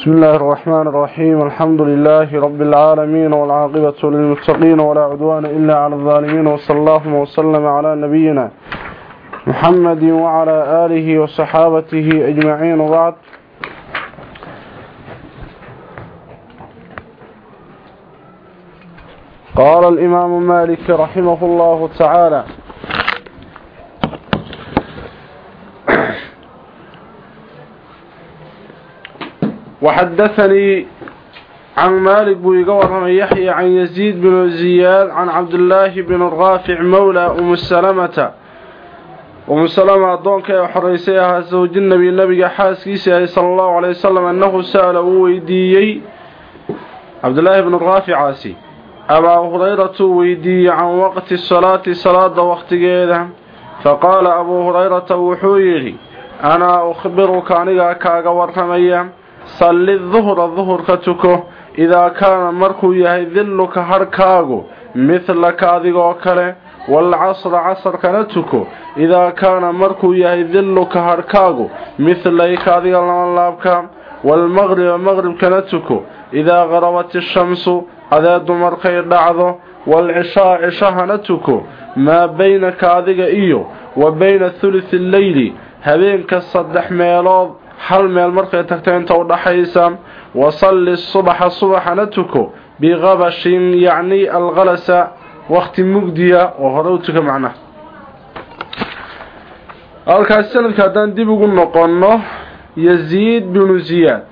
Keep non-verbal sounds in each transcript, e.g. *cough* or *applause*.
بسم الله الرحمن الرحيم الحمد لله رب العالمين والعاقبة للمتقين ولا عدوان إلا على الظالمين وصلى الله وسلم على نبينا محمد وعلى آله وصحابته أجمعين وبعد قال الإمام مالك رحمه الله تعالى وحدثني عن مالك بن يحيى عن يزيد بن زياد عن عبد الله بن الرافع مولى أم السلمة أم السلمة أدونك وحريسيها زوج النبي النبي حاسكيسي صلى الله عليه وسلم أنه سأل ويديي عبد الله بن الرافع عاسي أبا هريرة ويدي عن وقت الصلاة صلاة وقت جيدا فقال أبو هريرة وحويري أنا أخبرك عنك كاغا ورميا salli duhra duhurka tuko. Idaa kaana markuu yahay dilluka harhkaagu midlaka adigoo kale waalcasra casarkana tuko. Idaa kaana markuu yahay dilluka harhkaagu midlayka adiga labanlaabka waalmaqriba maqribkana tuko. Idaa qarabat ishamsu adeedu markay dhacdo waalcishaa cishahana tuko. Maa baynaka adiga iyo wa bayna thuluthi alleyli habeenka saddex meelood hal meel markay tagto inta u dhaxaysa wasalli subaxa subaxana tuko biqabashin yacni alqalasa wakti mugdiya oo hore u tuka macnaha. Halkaasi sanadka haddaan dib ugu noqonno yaziid binu ziyaad.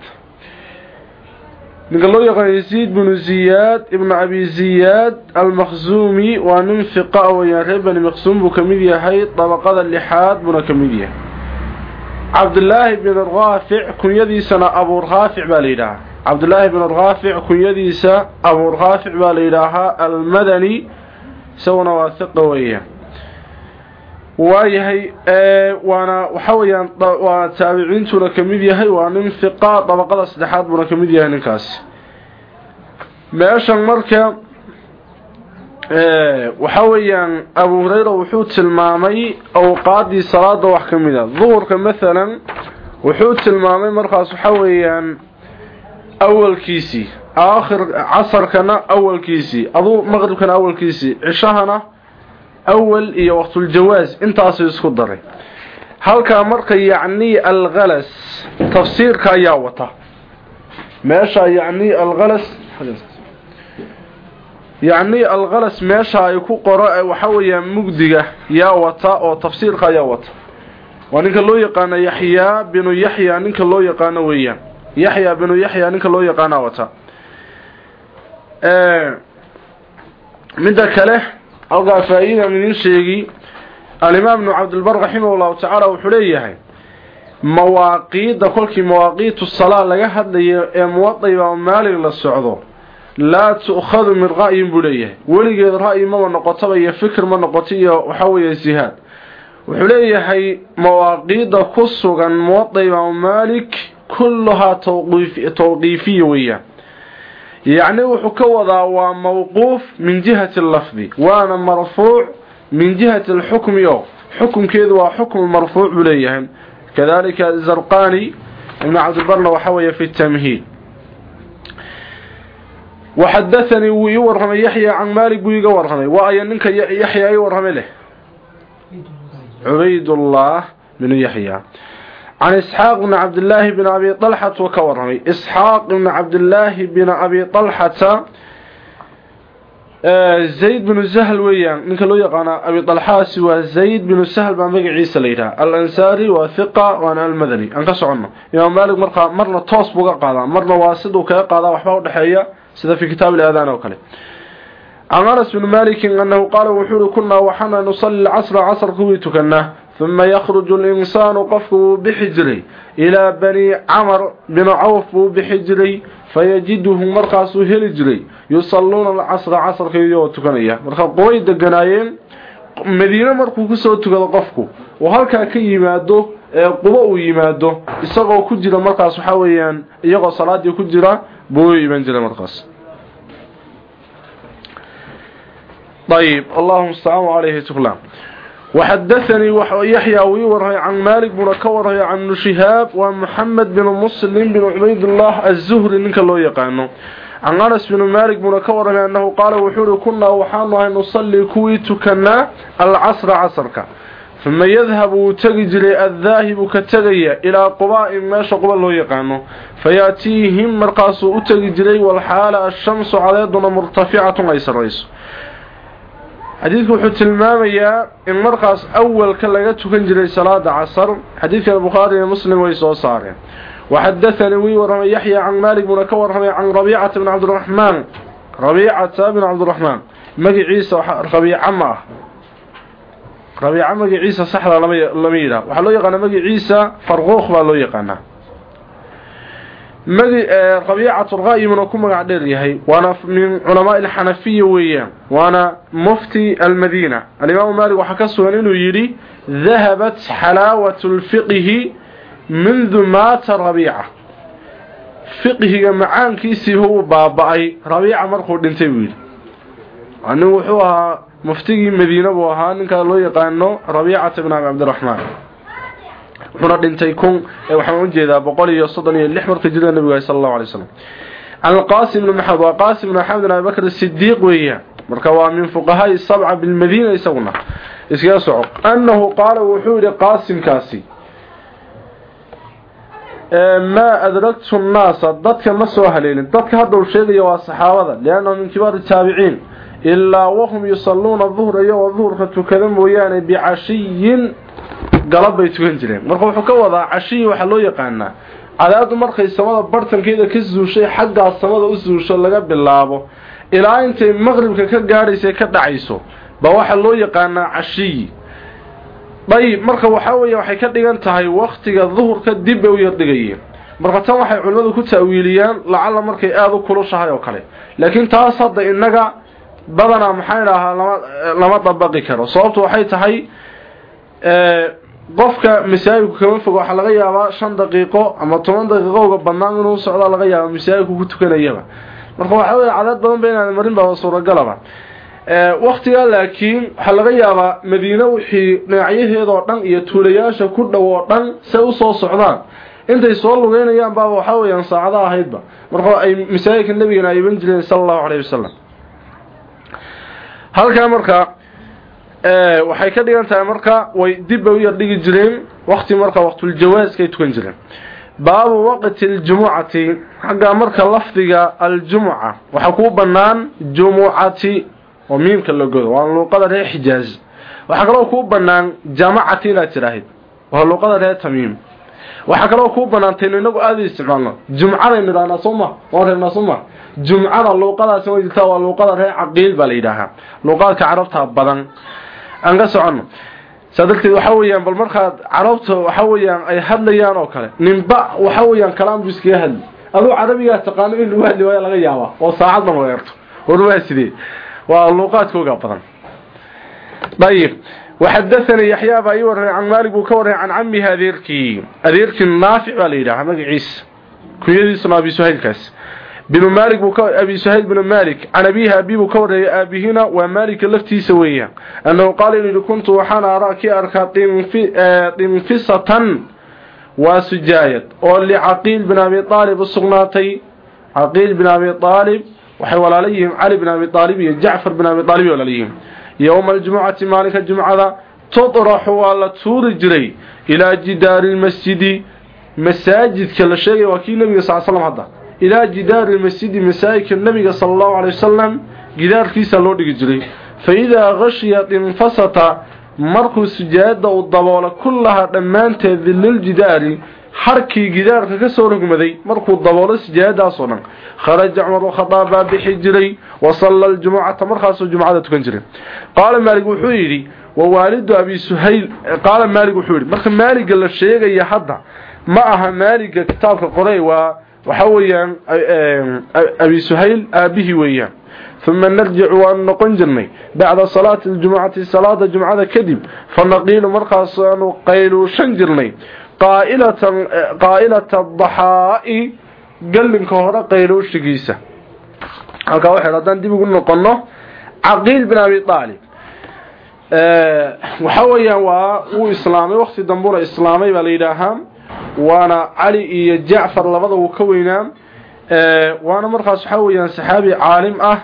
Ninka loo yaqaano yaziid binu ziyaad ibnu abi ziyaad almakhzuumi waa nin fiqa weyaan reer bani maqsuum buu ka mid yahay dabaqada lixaad buuna ka mid yahay cabdulaahi bin raafic kunyadiisana abuuraafic baa la yidhaahaa. Cabdulaahi bin raafic kunyadiisa abuuraafic baa la yidhaahaa almadani isaguna waa hiqa weeyaan. Waayahay waana waxa weeyaan waa taabiciintuna ka mid yahay waa nin hiqa dabaqada saddexaad buuna ka mid yahay ninkaasi meeshan marka waxa weeyaan abu hurayra wuxuu tilmaamay awqaadii salaada wax ka mid a duhurka maalan wuxuu tilmaamay markaas waxa weeyaan awalkiisii aakhir casarkana awalkiisii aduu maqribkana awalkiisii cishahana awal iyo waqtuljawaas intaasuu isku daray. Halkaa marka yacni alkhalas tafsiirka ayaa wata. Meesha yacni alkhalas yacni alkhalas meesha ay ku qoro waxa weeyaan mugdiga yaa wata oo tafsiirka ayaa wata. Waa ninka loo yaqaano yaxyaa binu yaxya ninka loo yaqaano weeyaan. Yaxya binu yaxya ninka loo yaqaana wata. Midda kale halkaa faa-iida idin sheegi alimaam ibnu cabdilbar raximah llahu tacaala wuxuu leeyahay mawaaqiidda kolkii mawaaqiitu salaa laga hadlayo ee muwadayba la socdo laa tu'khadu min ra'yin buu leeyahay. Weligeed ra'yi maba noqotaba iyo fikir ma noqoto iyo waxa weeye jihaad wuxuu leeyahay mawaaqiidda ku sugan muwada imaamu maalik kulluhaa tawqiifiya weeyaan. Yacni wuxuu ka wadaa waa mawquuf min jihati lafdi waana marfuuc min jihati alxukmi oo xukumkeedu waa xukmu marfuuc buu leeyahay. Kadalika zarqani ibnu cabdilbarna waxa weeye fi tamhiid وحدثني ويورهم يحيى عن مالك ويورهم وأي أنك يحيى يورهم له عبيد الله بن يحيى عن إسحاق بن عبد الله بن أبي طلحة وكورهم إسحاق بن عبد الله بن أبي طلحة زيد بن الزهل ويان منك لو يقانا أبي طلحة سوى زيد بن السهل بن بقى عيسى ليلها الأنساري وثقة وأنا المدني أنقص عنا يوم مالك مرقى مرنا توص بقى قادا مرنا واسد وكا قادا وحبا ودحيا sida fi kitaab al-adhan oo kale. Anas bin Malik annahu qala wuxuu kunna waxana nusalli al-asr asr kuwi tukanna thumma yakhruju al-insanu qafku bihijri ila bani Amr bin Auf bihijri fayajiduhu marqasu helijri yusalluna al-asr asr kuwi tukanaya. Marka qoy deganaayeen Madiina markuu ku soo tukado qofku oo halka ka yimaado ee quba uu yimaado isagoo ku jira markaas waxa weeyaan iyagoo salaadii ku jira buu iman jiray markaas طيب اللهم استعان عليه تقلام وحدثني يحيى ويورهي عن مالك بن كورهي عن شهاب ومحمد بن مسلم بن عبيد الله الزهري منك الله يقانه عن أنس بن مالك بن كورهي أنه قال وحور كنا وحانا نصلي كويت كنا العصر عصرك ثم يذهب تجري الذاهب كتغي إلى قباء ما شقب الله يقانه فيأتيهم مرقاس أتجري والحال الشمس عليدنا مرتفعة أيسر رئيس xadiidku wuxuu tilmaamayaa in markaas awalka laga tukan jiray salaada casar xadiidka bukhaari iyo muslim way soo saareen. Waxadathanii wii warramay yaxya can maalik buna ka warramay can rabiicata bn cabdiraxmaan rabiicata bn cabdiraxmaan magiciisa rabiica ma ah rabiica magiciisa saxda lama yidhaah. Waxaa loo yaqaanaa magiciisa farquuq baa loo yaqaanaa rabiicatu ra'yimuna ku magac dheer yahay. Waana min culamaa ilxanafiya weeyaan. Waana mufti almadiina. Alimaamu maalik waxaa ka sugan inuu yidhi dahabat xalaawatu lfiqhi mundu maata rabiica. Fiqhiga macaankiisii huu baaba-ay. Rabiica markuu dhintay buu yidhi. Nin wuxuu ahaa muftigii madiina buu ahaa. Ninkaa loo yaqaano rabiicata bn abi cabdiraxmaan wuxuuna dhintay kun waxaan u jeedaa boqol iyo soddon iyo lix markii jira nabiga sal allahu alay wasalam can alqaasim bni maxamed waa qaasim bni maxamed abi bakr sidiiq weeyaan marka waa min fuqahaai sabca bilmadiina isaguna. Iskaga soco. Annahu qaala wuxuu yidhi qaasimkaasi maa adragtu nnaasa dadka ma soo haleelin. Dadka hadda uu sheegaya waa saxaabada liannahu min kibaari taabiciin ilaa wahum yusalluuna duhra iyagoo duhurka tukada mooyaane bicashiyin galab bay tukan jireen. Marka wuxuu ka wadaa cashiyi waxaa loo yaqaanaa cadaadu markay samada bartankeeda ka suushay xaggaa samada u suusho laga bilaabo ilaa intay maqribka ka gaadhaysa ka dhacayso ba waxaa loo yaqaanaa cashiyi. Dayib marka waxaa weeye waxay ka dhigan tahay waktiga duhurka dib bay u yardhigayeen marka tan waxay culimmadu ku ta'wiiliyaan lacalla markay aada u kulushahay oo kale. Laakiin taas hadda innaga badanaa maxaa idhaahaa lama lama dabaqi karo. Sababtu waxay tahay qofka masaajidku kama fogo waxaa laga yaabaa shan daqiiqo ama toban daqiiqo uga badnaan inuu socdaa laga yaaba masaajidku ku tukanayaba. Marka waxaa weye cadaad badan ba inaan marin baa suuragalaba. Waktigaa laakiin waxaa laga yaabaa madiine wixii dhinacyaheedoo dhan iyo tuulayaasha ku dhow oo dhan say u soo socdaan. Intay soo lugeynayaan baaba waxaa weyaan saacada ahaydba marka ay masaajidka nabigana ay iban jireen sala allahu caleyhi wasalam halkaa waxay ka dhigan tahay marka way dib bay u yar dhigi jireen wakti marka waqtuljawaazkay tukan jireen. Baabu waqti aljumucati xaggaa marka lafdiga aljumuca waxaa kuu bannaan jumucati oo miimka la godo waa luuqada reer xijaaz. Waxaa kaloo kuu bannaan jamacati inaad tidhaahid waa luuqada reer tamiim. Waxaa kaloo kuu bannaantaynu inagu aada u isticmaalno jumcadaynu idhahnaa sooma waan reebnaa sooma jumcada luuqadaasi way jirtaa waa luuqada reer caqiil baa la yidhaahaa. Luuqaadka carabta badan aan ka soconno. Saa darteed waxaa weeyaan bal markaad carabta waxaa weeyaan ay hadlayaan oo kale. Ninba waxaa weeyaan kalaam buu iskaga hadli. Aduu carabigaa taqaano in lagu hadli waayo laga yaabaa oo saacaddan weerto warwaa sidee? Waa luuqaadkooga badan. Dayib waxadathanii yaxyaa baa ii warramay can maalik buu ka warramay can camihi adeerkii adeerkii naafic baa la yidhahaa abi suhaylkaas binu maalik buu ka abi suhayl binu maalik can abiihi abi buu ka warreeyay aabihina waa maalika laftiisa weeyaan. Annahu qaala inuu yidhi kuntu waxaan araa kii arkaa dinfisatan waa sujaayad oo licaqiil bin abi aalib u sugnaatay. Caqiil bin abi aalib waxay walaala yihiin cali bin abi aalib iyo jacfar bin abi aalib walaala yihiin. Yowma aljumucati maalinka jumcada tudraxu waa la tuuri jiray ilaa jidaari lmasjidi masaajidka nebiga sala allahu calay wasalam gidaarkiisa loo dhigi jiray. Fa idaa khashiyat infasata markuu sujaadada uu daboolo kullahaa dhammaanteed dililjidaari harkii gidaarka ka soo rogmaday markuu daboolo sijaadadaasoo dhan kharaja cumar khadaab baa bixi jiray wa salla aljumucata markaasuu jumcada tukan jiray. Qaala maalig wuxuu yidhi wa waalidu abi suhayl. Qaala maalig wuxuu yidhi marka maaliga la sheegaya hadda ma aha maaliga kitaabka qoray waa waxaa weeyaan abi suhayl aabihii weeyaan. Uma narjicu waanu noqon jirnay. Bacda salaati aljumucati salaada jumcada kadib fa naqiilu markaasaanu qayluushan jirnay. Qaa'ilata daxaa'i gallinka hore qayluushigiisa. Halkaa waxay haddaan dib ugu noqonno caqiil bin abi aalib waxa weeyaan waa uu islaamay waqti dambuna islaamay baa la waana cali iyo jacfar labada uu ka weynaa waana markaas waxa weeyaan saxaabi caalim ah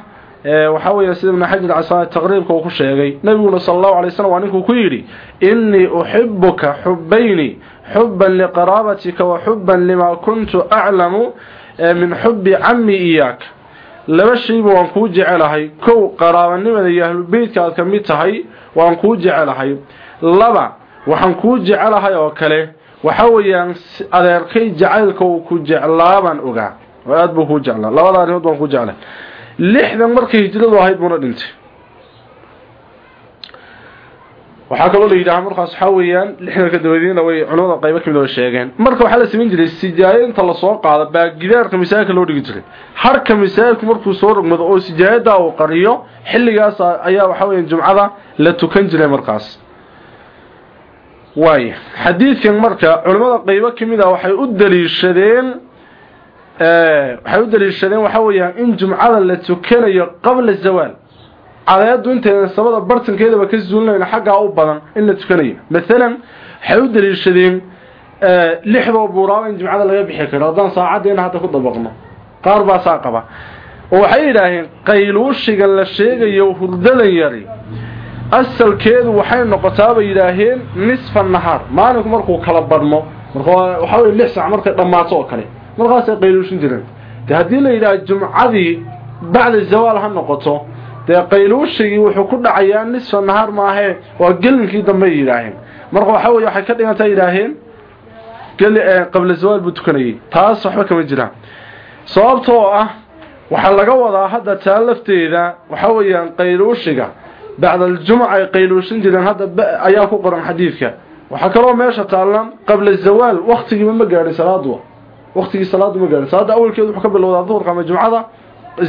waxa weeyaan sida ibn xajar casaan taqriibka uu ku sheegay. Nabiguna sallallahu alayhi wasallam waa ninkuu ku yidhi inni uhibbuka hubbayni xubban liqaraabatika wa xubban lima kuntu a'lamu min hubbi ammi iyaak. Laba shayba waan kuu jecelahay kow qaraabanimada iyo ahlulbeytka aad ka mid tahay waan kuu jecelahay. Laba waxaan kuu jecelahay oo kale waxa weeyaan adeerkay jacaylka uu ku jeclaabaan ogaa oo aad buu kuu jeclaa. Labada arrimood waan kuu jeclay lixdan markay hijradu ahayd buuna dhintay. Waxaa kaloo la yidhaha markaas waxaa weeyaan lixdanka dabadiina way culimada qaybo ka mid oo sheegeen. Marka waxaa la samayn jiray sijaayo inta la soo qaado baa gidaarka masaajidka loo dhigi jiray. Harka masaajidku markuu soo rogmado oo sijaayada uu qariyo xilligaas ayaa waxa weeyaan jumcada la tukan jiray markaas waay xadiidkan marka culimada qaybo ka mid ah waxay u daliishadeen waxay u daliishadeen waxa weeyaan in jumcada la tukanayo qabla zawaal cadeedu intaydan samada bartankeedaba ka zuulinayna xaggaa u badan in la tukanayo. Maalan waxay u daliishadeen lixdoo buuraaba in jumcada laga bixi karo. Haddaan saacaddeena hadda ku dabaqno. Qaar baa saa qaba. Oo waxay yidhaaheen qayluushigan la sheegayo hurdadan yari asalkeedu waxay noqotaa bay yidhaaheen nisfa nahaar. Maalinku markuu kala badhmo waxaa wey lix sac markay dhammaato oo kale. Markaasay qayluushin jireen. De haddii la yidhaha jumcadii bacda zawaal ha noqoto dee qayluushigii wuxuu ku dhacayaa nisfa nahaar maahee waa gelinkii dambe yidhaaheen marka waxa wey waxay ka dhiganta yidhaaheen qabla zawaal buu tukanayay taas waxba kama jiraan. Sababtoo ah waxaa laga wadaa hadda taa lafteeda waxa weeyaan qayluushiga bacda aljumca ay qayluushin jireen hadda ayaa ku qoran xadiidka waxaa kaloo meesha taallan qabla zawaal waktigiiba ma gaadhin salaadu waktigii salaadu ma gaadhin salaada awalkeedu wuxuu ka bilowdaa duhurka ama jumcada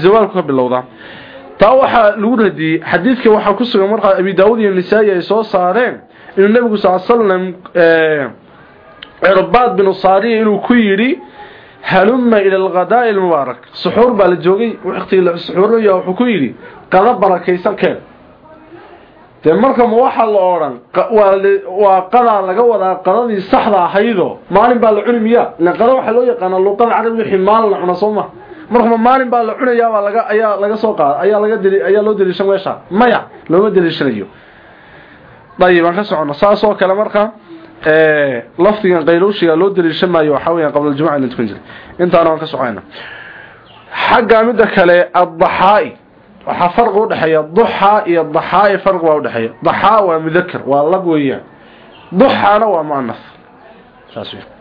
zawaalku ka bilowdaa taa waxaa lagu radiyey xadiidka waxaa ku sugan markaa abi daawud iyo nisaa'i ay soo saareen inuu nebigu sal slam cirbaad binu saariya inuu ku yidhi halumma ila alghadaa'i almubaarak suxuur baa la joogay waqtigii qada barakaysan dee marka ma waxaa la odhan waa qadaa laga wadaa qadadii saxda ahaydoo maalin baa la cuni miya. Qada waxaa loo yaqaanaa luuqada carabi wixii maalin la cuna soo ma. Marka ma maalin baa la cunayaabaa laga ayaa laga soo qaada ayaa laga deli ayaa loo deliishan meesha maya looma deliishanayo dayib aan ka socono. Saas kale marka lafdigan qayluushiga loo deliishan maayo waxaa weeyaan qabla jiray intaana waan ka soconayna xagga midda kale addaxaa'i waxaa farqi u dhexeeya duxaa iyo daxaa'i farqi waa u dhexeeya daxaa waa mudakar waa lab weeyaan duxaana waa mu'anas saas weeyaan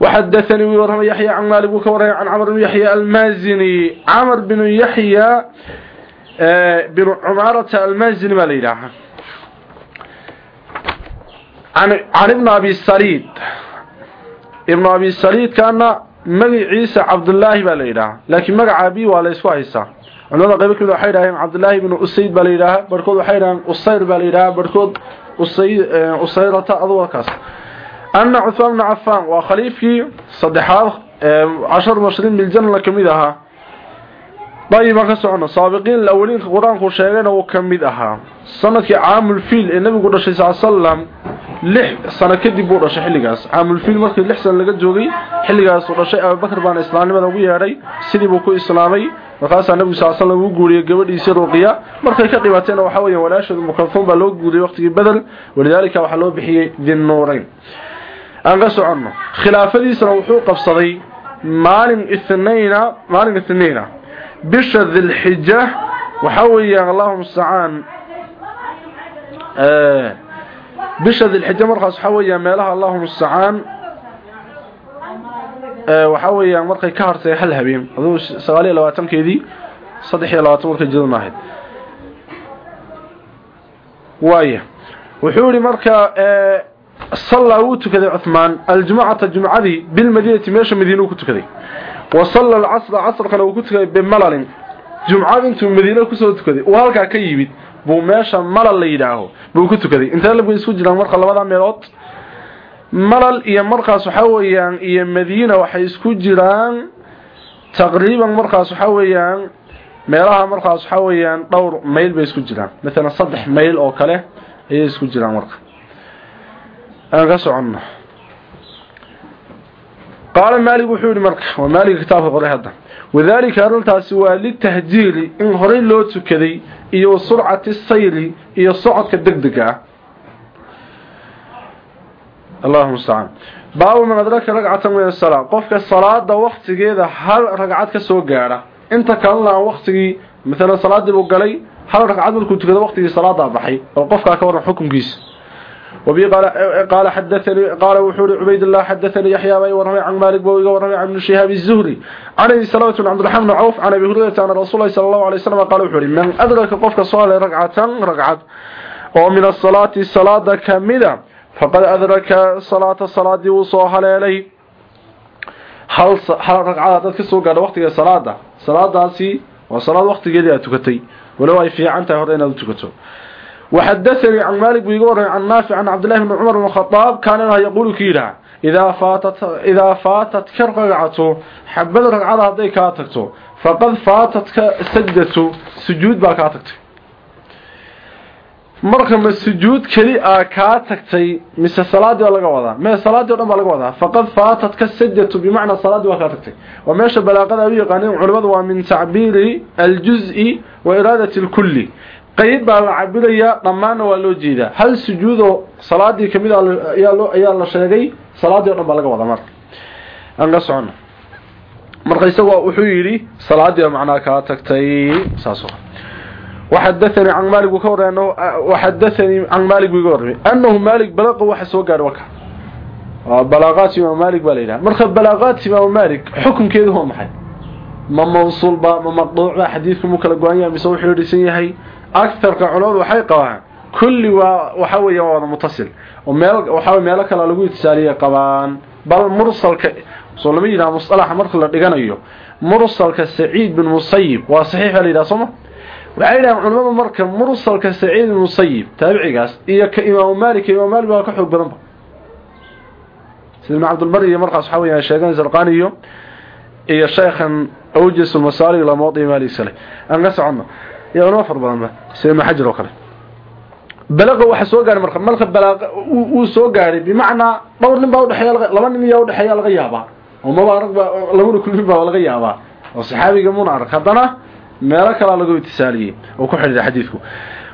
وحدثني ورحمة يحيى عن مالك وكوري عن عمر بن يحيى المازني عمر بن يحيى بن عمارة المازني ما ليلها عن, عن ابن أبي السليد ابن أبي السليد كان مقع عيسى عبد الله ما ليلها لكن مقع أبي ولا يسوى عيسى culimada uh, uh, qayb uh, ka mid waxay yidhaaheen cabdullaahi ibnu usayd baa la yidhaahaa waxay yidhaheen usayr baa la yidhaahaa barhkood usayd usayrata adwarkaas anna cuthmaan bnu cafaan waa khaliifkii saddexaad cashar mubashiriin biljanna ka mid ahaa eh, dayib ka socona saabiqiin alawaliinka qur'aanku sheegayna wuu ka mid ahaa sannadkii caamulfiil ee nebigu dhashay sal salam lix sano kadib uu dhashay xilligaas. Caamulfiil markii lix sano laga joogay xilligaasuu dhashay abubakr baana islaamnimada ugu yeedhay sidii buu ku islaamay markaas nabigu alayhi wasallam uu guuriyay gabadhiisa ruqiya. Markay ka dhibaatayna waxa weeyaan walaashooda mukalfum baa loo guuriyay waqtigii badal walidaalika waxa loo bixiyay dinnuurayn aan ka soconno. Khilaafadiisana wuxuu qabsaday maalin ithnayna maalin ithnayna bisha dhilxijja waxa weeyaan allahumma musta'an ee bisha dhilxijja markaas waxa weeyaan meelaha allahumma musta'an ee waxa weeyaan markay ka hartay hal habeen aduu sagaal iyo labaatankeedii saddex iyo labaatan markay jiran ahayd waaya wuxuu yihi marka sallaa wuu tukaday cuhmaan aljumacata jumcadii bilmadiinati meesha madiinuu ku tukaday. Wa salla alcasra casrkana uu ku tukaday bimalalin jumcad intuu madiina ku soo tukaday uu halkaa ka yimid buu meesha malal la yidhaaho buu ku tukaday. Intee labgay isku jiraan marka labadaa meelood? malal iyo markaas waxa weeyaan iyo madiina waxay isku jiraan taqriiban markaas waxa weeyaan meelaha markaas waxa weeyaan dhowr mayl bay isku jiraan. Midna saddex mayl oo kale ayay isku jiraan marka. Aan ka soconno. Qaala maalik wuxuu yidhi marka waa maalik kitaabka qoray hadda. Wadaalika arrintaasi waa litahjiiri in horey loo tukaday iyo surcati sayri iyo socodka deg اللهم مستعان باب من أدرك رقعة من الصلاة قفك الصلاة وقت كذا هل رقعات كسو قارة انت كان لها وقت مثلا صلاة دي بقلي هل رقعات من كنت كذا وقت صلاة بحي وقفك أكبر حكم قيس وبي قال قال حدثني قال وحور عبيد الله حدثني يحيى بن ورمي عن مالك بن ورمي عن شهاب الزهري عن ابي سلمة بن عبد الرحمن بن عوف عن ابي هريره عن رسول الله صلى الله عليه وسلم قال وحور من ادرك قفك صلاه ركعه ركعه ومن الصلاه صلاه كامله فقد أدرك صلاة الصلاة وصوها ليلي هل هل ركعات dadka soo gaadho waqtiga salaada salaadaasi waa salaad waqtigeedii aad tukatay walaw ay fiican tahay hore inaad tukato وحدثني عن مالك بيقول عن نافع عن عبد الله بن عمر بن الخطاب كان يقول كيرا إذا فاتت إذا فاتت كرقعته حبل ركعه هذي كاتكتو فقد فاتت سجدته سجود با كاتكتو marka ma sujuud kali ah ka tagtay mise salaadii waa laga wadaa? Ma salaadii oo dhan baa laga wadaa? Faqad faatat ka sajdatu bimaana salaadii waa ka tagtay. Wa meesha balaaqada ay yaqaaneen culimadu waa min ta'biri al-juz'i wa iradati al-kulli. Qayb baa la cabiraya dhamaana waa loo jeedaa. Hal sujuudo salaadii ka mid ayaa loo ayaa la sheegay salaadii oo dhan baa laga wadaa marka. Aan ka marka isagoo wuxuu yiri salaadii macnaa ka tagtay saasoo وحدثني عن مالك وكور انه وحدثني عن مالك وكور انه مالك بلغ waxa soo gaar waka بلاغات امام مالك بليلا marka بلاغات امام مالك xukunkeedu waa maxay ma mawsul ba ma maqduuc ba xadiisku mu kala go'an yahay mise wuxuu dhisan yahay aktarka culimadu waxay qabaan kulli waa waxa weeye waa mutasil oo meel waxa meel kale lagu itsaaliye qabaan bal mursalka soo lama yiraahdo mustalaha marka la dhiganayo mursalka Saeed bin Musayyib waa saxiix la yiraahdo soma waxay yidhahdeen culimadu marka mursalka saciid musayib taabicigaas iyo ka imaamu maalik imaamu maalik baa ka xoog badanba sida ibn cabdilbari iyo markaas waxaa weeyaan sheegan zarqani iyo iyo sheekhan awjis almasaali ila mawdi maalik sale. Aan ka socono iyo culimo far badanba sida ibn oo kale? Balaqa waxa soo gaaray marka marka balaaqa uu soo gaaray bimacnaa dhowr nin baa u dhaxeeya laba nin iyo u dhaxeeya laga yaabaa. Oo mabaarak baa labada baa laga yaabaa. Oo saxaabiga mun arag meelo kala lagu itisaaliyey oo ku xidhiidha xadiidku.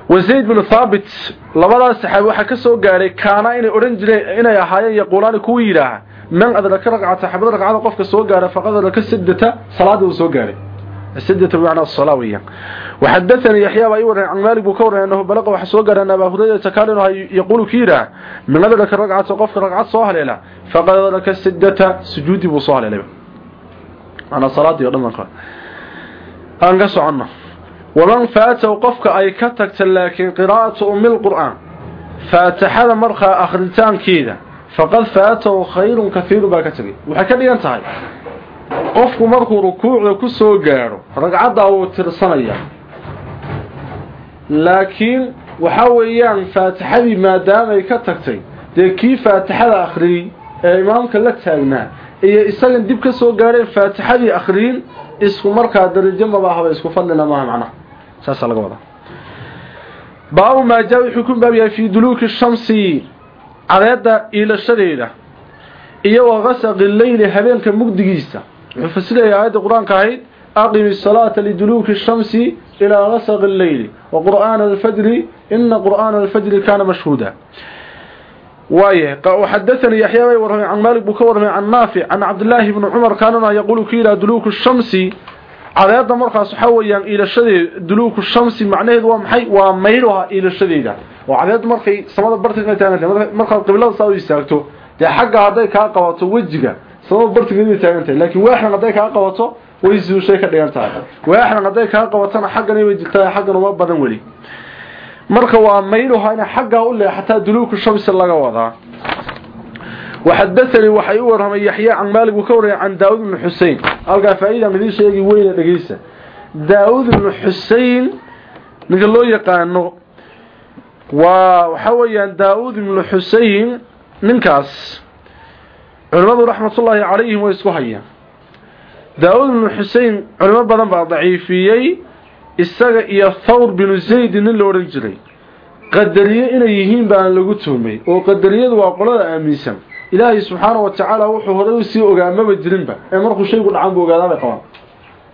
Wazayd binu thaabit labadaas saxaabi waxaa ka soo gaadhay kaanaa inay odhan jireen inay ahaayeen yaquulaani kuwa yidhaaha man adraka ragcata xabad ragcada qofka soo gaadha faqad adraka sidata salaadda uu soo gaaray. Sidata bimacnaa salaa weeyaan. Waxadathanii yaxyaa baa ii warran can maalik buu ka warran annahu balaqa waxaa soo gaadhaan abaa hurayrata kaal inuu yaquulu ki yidhaah min adraka ragcata qofka ragcad soo haleela faqad adraka sidata sujuudi buu soo haleelay. Macnaa salaadii o dhan aan ka socono waman faatahu qofka ay ka tagta laakiin qiraa'atu umil qur'aan faatixada markaa akhritaankeeda faqad faatahu khayrun kahiiru baa ka tegay. Waxay ka dhigan tahay qofku markuu rukuucda ku soo gaadho ragcaddaa wuu tirsanaya laakiin waxa weeyaan faatixadii maadaamay ka tagtay dee kii faatixada akhriyey ee imaamka la taagnaa iyo isagan dib ka soo gaadheen faatixadii akhriyin isku markaa darajo mabahaba isku fadlina maaha macnaha saasa laga wadaa. Baabu maa jaa wuxuu ku baab yahay fii duluuki shamsi cadeedda iilashadeeda iyo wa qasaqi leyli habeenka mugdigiisa. Wuxuu fasilaya aayadda qur'aanka ahayd aqimi salaata liduluuki shamsi ilaa qasaqi leyli wa qur'aana alfajri ina qur'aana alfajri kaana mashhuuda وايه وحدثني يحيى بن ورمي عن مالك بن ورمي عن نافع عن عبد الله بن عمر كان يقول كيلا دلوك الشمس عدد مرخص حويا الى شديد دلوك الشمس معناه waa maxay waa maylaha ila shadeeda oo cadad markay samada bartiga taagantay marka qiblada soo istaagto de xagga haday ka qabato wajiga samada bartiga taagantay laakiin waaxna haday ka qabato way soo shay ka dhigan tahay waaxna haday ka qabatana xaggan way jirtaa xaggan uma badan wali marka waa mayluha inay xaggaa u leexataa duluuku shamsi laga wadaa. Waxadaanii waxay u warramay yaxyaa can maalig uu ka warrayay can daawud ibnu xusein halkaa faa'iidaan idiin sheegi weyne dhegeysa. Daawud ibnu xusein ninka loo yaqaano waa waxaa weeyaan daawud ibnu xusein ninkaas culimmadu raxmatullaahi calayhim way isku daawud ibnu xusein culimo badan baa daciifiyey isaga iyo thawr binu zaydi nin la odhan jiray. Qadariye inay yihiin baan lagu tuumay oo qadariyadu waa qolada aaminsan ilaahay subxaanahu watacaala wuxuu horay u sii ogaamaba jirinba. Ee markuu shaygu dhacan buu ogaadaabay qabaan.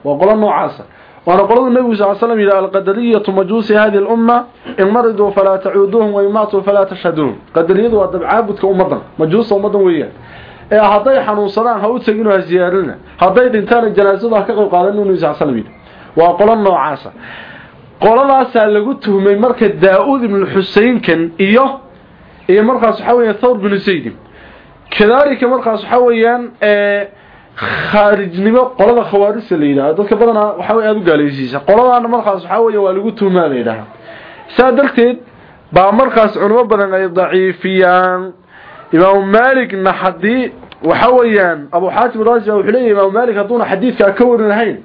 Waa qolo noocaasa. Waana qoladu nebigu sal slam yidhi alqadariyatu majuusi hadihi alumma in mariduu falaa tacuuduuhum wain maatuu falaa tashhaduun. Qadariyadu waa dabcaabudka ummaddan majuusta ummaddan weeyaan. Ee hadday xanuunsadaan ha u teginoo ha ziyaarina hadday dhintaan janaasadu ha ka qayb qaadan nuu nebi waa qolan noocaasa qoladaas lagu tuhmay marka Daawud ibn Hussein kan iyo iyo markaas waxa weeye Thawr ibn Zayd. Kadalika markaas waxa weeyaan ee khaarijnimo qolada khawaarijta la yiraahdo dadka badana waxa way aad u gaaleysiisa qoladaana markaas waxa weeye waa lagu tuhmaa la yiraahdo saa darteed baa markaas culimo badan ay daciifiyaan. Imaam malik na haddii waxa weeyaan abu xaatim raasi wuxuu leeyahay imaam malik haduuna xadiidka ka warin lahayn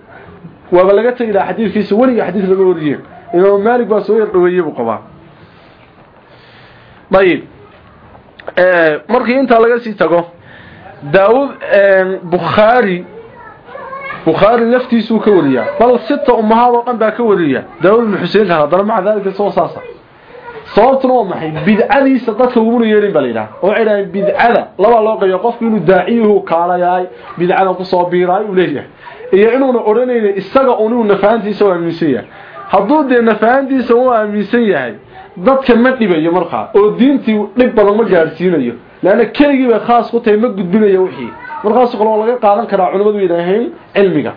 waa laga tagi lahaa xadiidkiisa waliga xadiid laga wariyay. Imaam malik baa soo yar dhaweeyay buu qabaa. Bayib ee markii inta laga sii tago daawud bukhaari bukhaari laftiisuu ka wariyaa. Bal sita ummahaad oo dhan baa ka wariya daawud ibn xuseen ka hadana maca daalika soo saasa. Sababtuna waa maxay? Bidcadiisa dadka uguna yeerin baa la yidhaha. Oo waxay dhahay bidcada laba loo qabiyo qofku inuu daaciyuhu kaalayahay bidcada ku soo biiraay uu leeyahay iyo inuuna odhanaynin isaga unuu nafahantiisa aaminsan yahay. Hadduu de nafahantiisa u aaminsan yahay dadka ma dhibayo markaa oo diintii dhib badan ma gaadhsiinayo leanna keligii bay khaas ku tahay ma gudbinayo wixii. Markaasoo kale waa laga qaadan karaa culimmadu yidhaahayn cilmiga.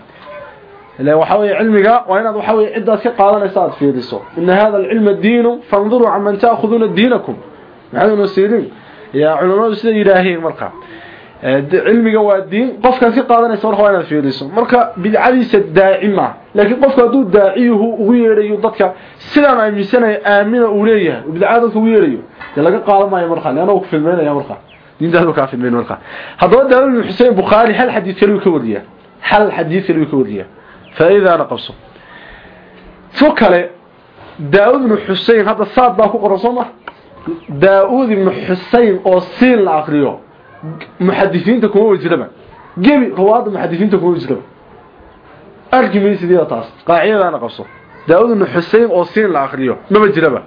Waxaa weye cilmiga waa inaad waxaa weye ciddaad ka qaadanaysa aad fiidiso ina hada alcilma diinu fanduruu can man ta'khuduuna diinakum maxamed nasiiriin yaa culimmadu sida yidhaaheen markaa cilmiga waa diin. Qofkaad ka qaadanaysa marka waa inaad fiiriso. Marka bidcadiisa daacima. Laakiin qofku hadduu daaciyuhu ugu yeedhayo dadka sidaan aaminsanaya aamina uu leeyahay. Bidcada dadka ugu yeedhayo. Dee laga qaadan maayo markaa ku filmaynaya markaa diintaadu kaa filmayn markaa haddaba daawud ibn xuseen bukhaari hal xadiid kaliyu ka wariyaa hal xadiid kaliyu ka wariyaa faa'iidaana qabso. To kale daawud ibn xuseen hadda saad baa ku qoran soo ibn xuseen oo siin la akriyo muxadisiinta kuma wajidaba gebi ruwaadda muxadisiinta kuma wajidaba arki maysidiida taas qaacidadaana qabso daawud ibn xuseyn oo siin la akhriyo maba jiraba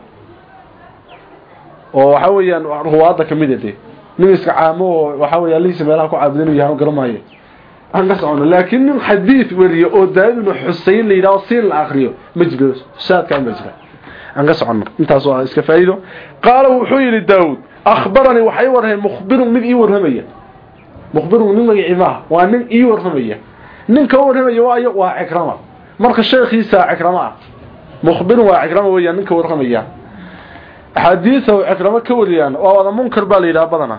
oo waxa weeyaan ruwaadda ka mid ah nin iska caamo oo weeyaan liisa meelaha ku caabudin yahay garmaayo aan ka socono laakiin nin xadiis wariyo oo daawud ibn xuseyn la yiraahdo siin la akhriyo saad ka ma aan ka socono intaas waa iska faa'iido qaalo wuxuu yiri daawud akhbarani waxay warhay mukhbir mid ii warhamaya mukhbir nin magaci ma waa nin ii warhamaya nin ka warhamaya waa waa ikrama marka sheekhiisa ikrama mukhbir waa ikrama weeyaan ninka warhamaya xadiisa ikrama ka wariyaan oo wada munkar baa la yiraahdaa badana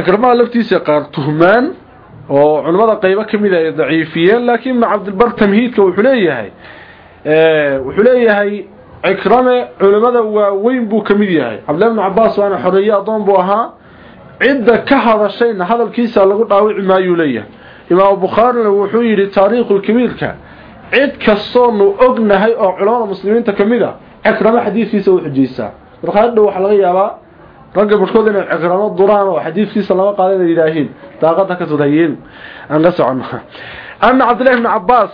ikrama laftiisa qaar tuhmaan oo culimada qaybo ka mid ah daciifiyeen laakiin ma Abdul tamhiidka wuxuu leeyahay ee wuxuu ikrama culimada waa weyn buu ka mid yahay. Abdullah ibn Abbas waana xoriya adoon buu ahaa. Cidda ka hadashayna hadalkiisa lagu dhaawici maayo leeyahay. Imaam Bukhari wuxuu yiri taariikhul kabiirka cid kastoo nu ognahay oo culimada muslimiinta ka mid ah ikrama xadiiskiisa uu xujiysaa marka waxa laga yaabaa ragga barkood inay cikramo duraan oo xadiiskiisa lama qaadan inay yiraahiin daaqada ka sudayeen aan la socono anna abdullah ibn abbas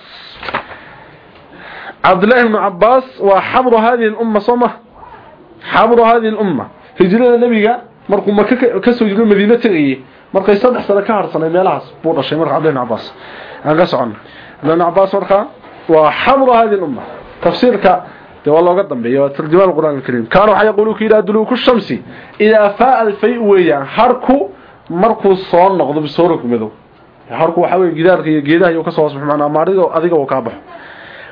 abdullah ibn abbas wa habru hadhihi al-umma sama habru hadhihi al-umma hijrada nabiga markuu maka ka soo jiro madiina tagay markay saddex sano ka harsanay meelahaas buu dhashay marka abdullah ibn abbas aan la socono ibn abbas marka wa habru hadhihi al-umma tafsiirka والله قدام بيه ترجمه القران الكريم كانوا يقولوا كده دلوك الشمس اذا فاء الفيء ويا حركو markuu soo noqdo bisooro kumido harku waxa weey gidaarka iyo geedaha iyo ka soo soo macna maarido adiga oo ka baxo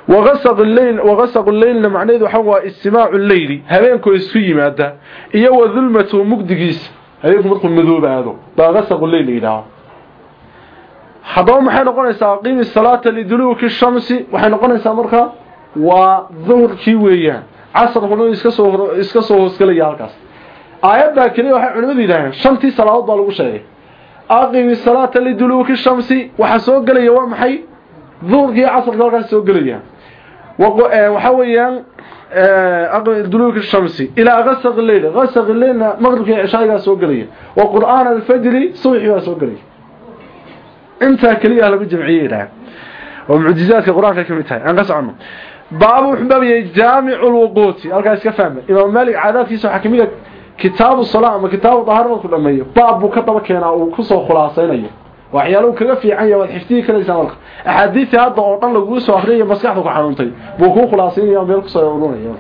al-layl waqasaq al-layl macneedu waxa waa istimaacu al-layl habeenku isku yimaada iyo wadulmatu mugdigiis habeenku markuu madoobaado baqasaq al-layl ilaa hadaba maxay noqonaysaa qiimi salaata liduluki shamsi waxay noqonaysaa markaa waa dhuhrkii weeyaan casrkuna iska soo iska soo hoosgalaya halkaas aayadda kaliya waxay culimadu yiraahdeen shantii salaadood baa lagu sheegay aqimi salaata liduluki shamsi waxa soo galaya waa maxay dhuhrkii casrka halkaas soo galaya Eh, waxa weeyaan eh, duluuk shamsi. Ilaa gasaq leyl gasaq leylna maqribka cishaagaa soo gelaya wa qur'aan alfajri subxi baa soo gelaya intaa keliya lagu jamciye oo mucjizaadka qur'aanka ka mid tahay. Aan ka baabu wuxuu baabyay jaamicu lwuquuti halkaa iska fahma imaam maalik caadaadkiisa waxaa ka mid a ah kitaabu salaa ama dhameeyo baab ka daba keenaa uu ku soo khulaasaynayo waxyaalo kaga fiican yahay wad xiftii kale marka ahadiisi hadda oo dhan lagu soo akhriyay maskaxda ku xanuuntay buu ku khulaasinaya meel ku soo urunaya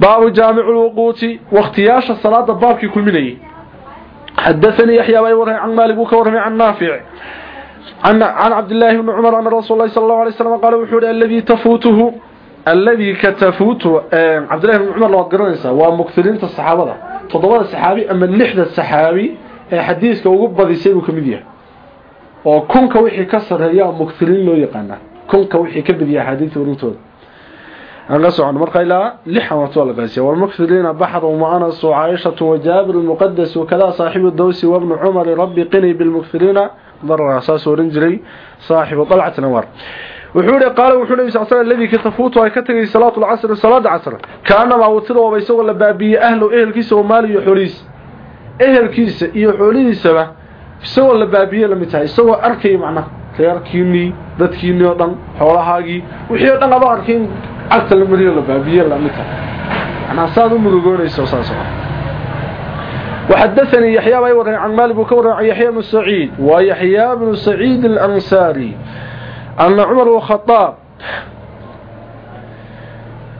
باب جامع الوقوت واختياش الصلاة بابك كل مني حدثني يحيى بن عن مالك وكورمي عن نافع عن عن عبد الله بن عمر أن رسول الله صلى الله عليه وسلم قال وحول الذي تفوته الذي كتفوت عبد الله بن عمر لو قرنيسا ومكثرين الصحابه تضبط الصحابي اما اللحده الصحابي ee xadiiska ugu badisay buu ka mid yahay. oo kunka wixii ka sarreeya mugtiliin loo yaqaanaa. kunka wixii ka badiya axaadiidta warintooda aan la socon marka ilaa lixan wato la gaasiya wal mukthilina baxdu maana su'aisha wa jabir al muqaddas wa kala saahibu dawsi wa ibn umar rabbi qini bil mukthilina darra asas warin jiray saahibu tal'at anwar wuxuu ri qaal wuxuu nabi sallallahu alayhi wasallam kafafuutu ay ka tagay salaatu asr salaad asr kaana ma wutiro way la baabiye ahlu ehelkiisa Soomaaliya xoriis ehelkiisa iyo xoolihiisaba isagoo la baabiye la mid tahay isagoo arkay macna reerkiinii dadkiinii oo dhan xoolahaagii wixii oo dhan aba arkin cagta la mariyo la baabiye la mid tahay macnaa saad u murugoonayso saas oo وحدثني يحيى بن عن مالك وكور عن يحيى بن سعيد ويحيى بن سعيد الأنصاري أن عمر الخطاب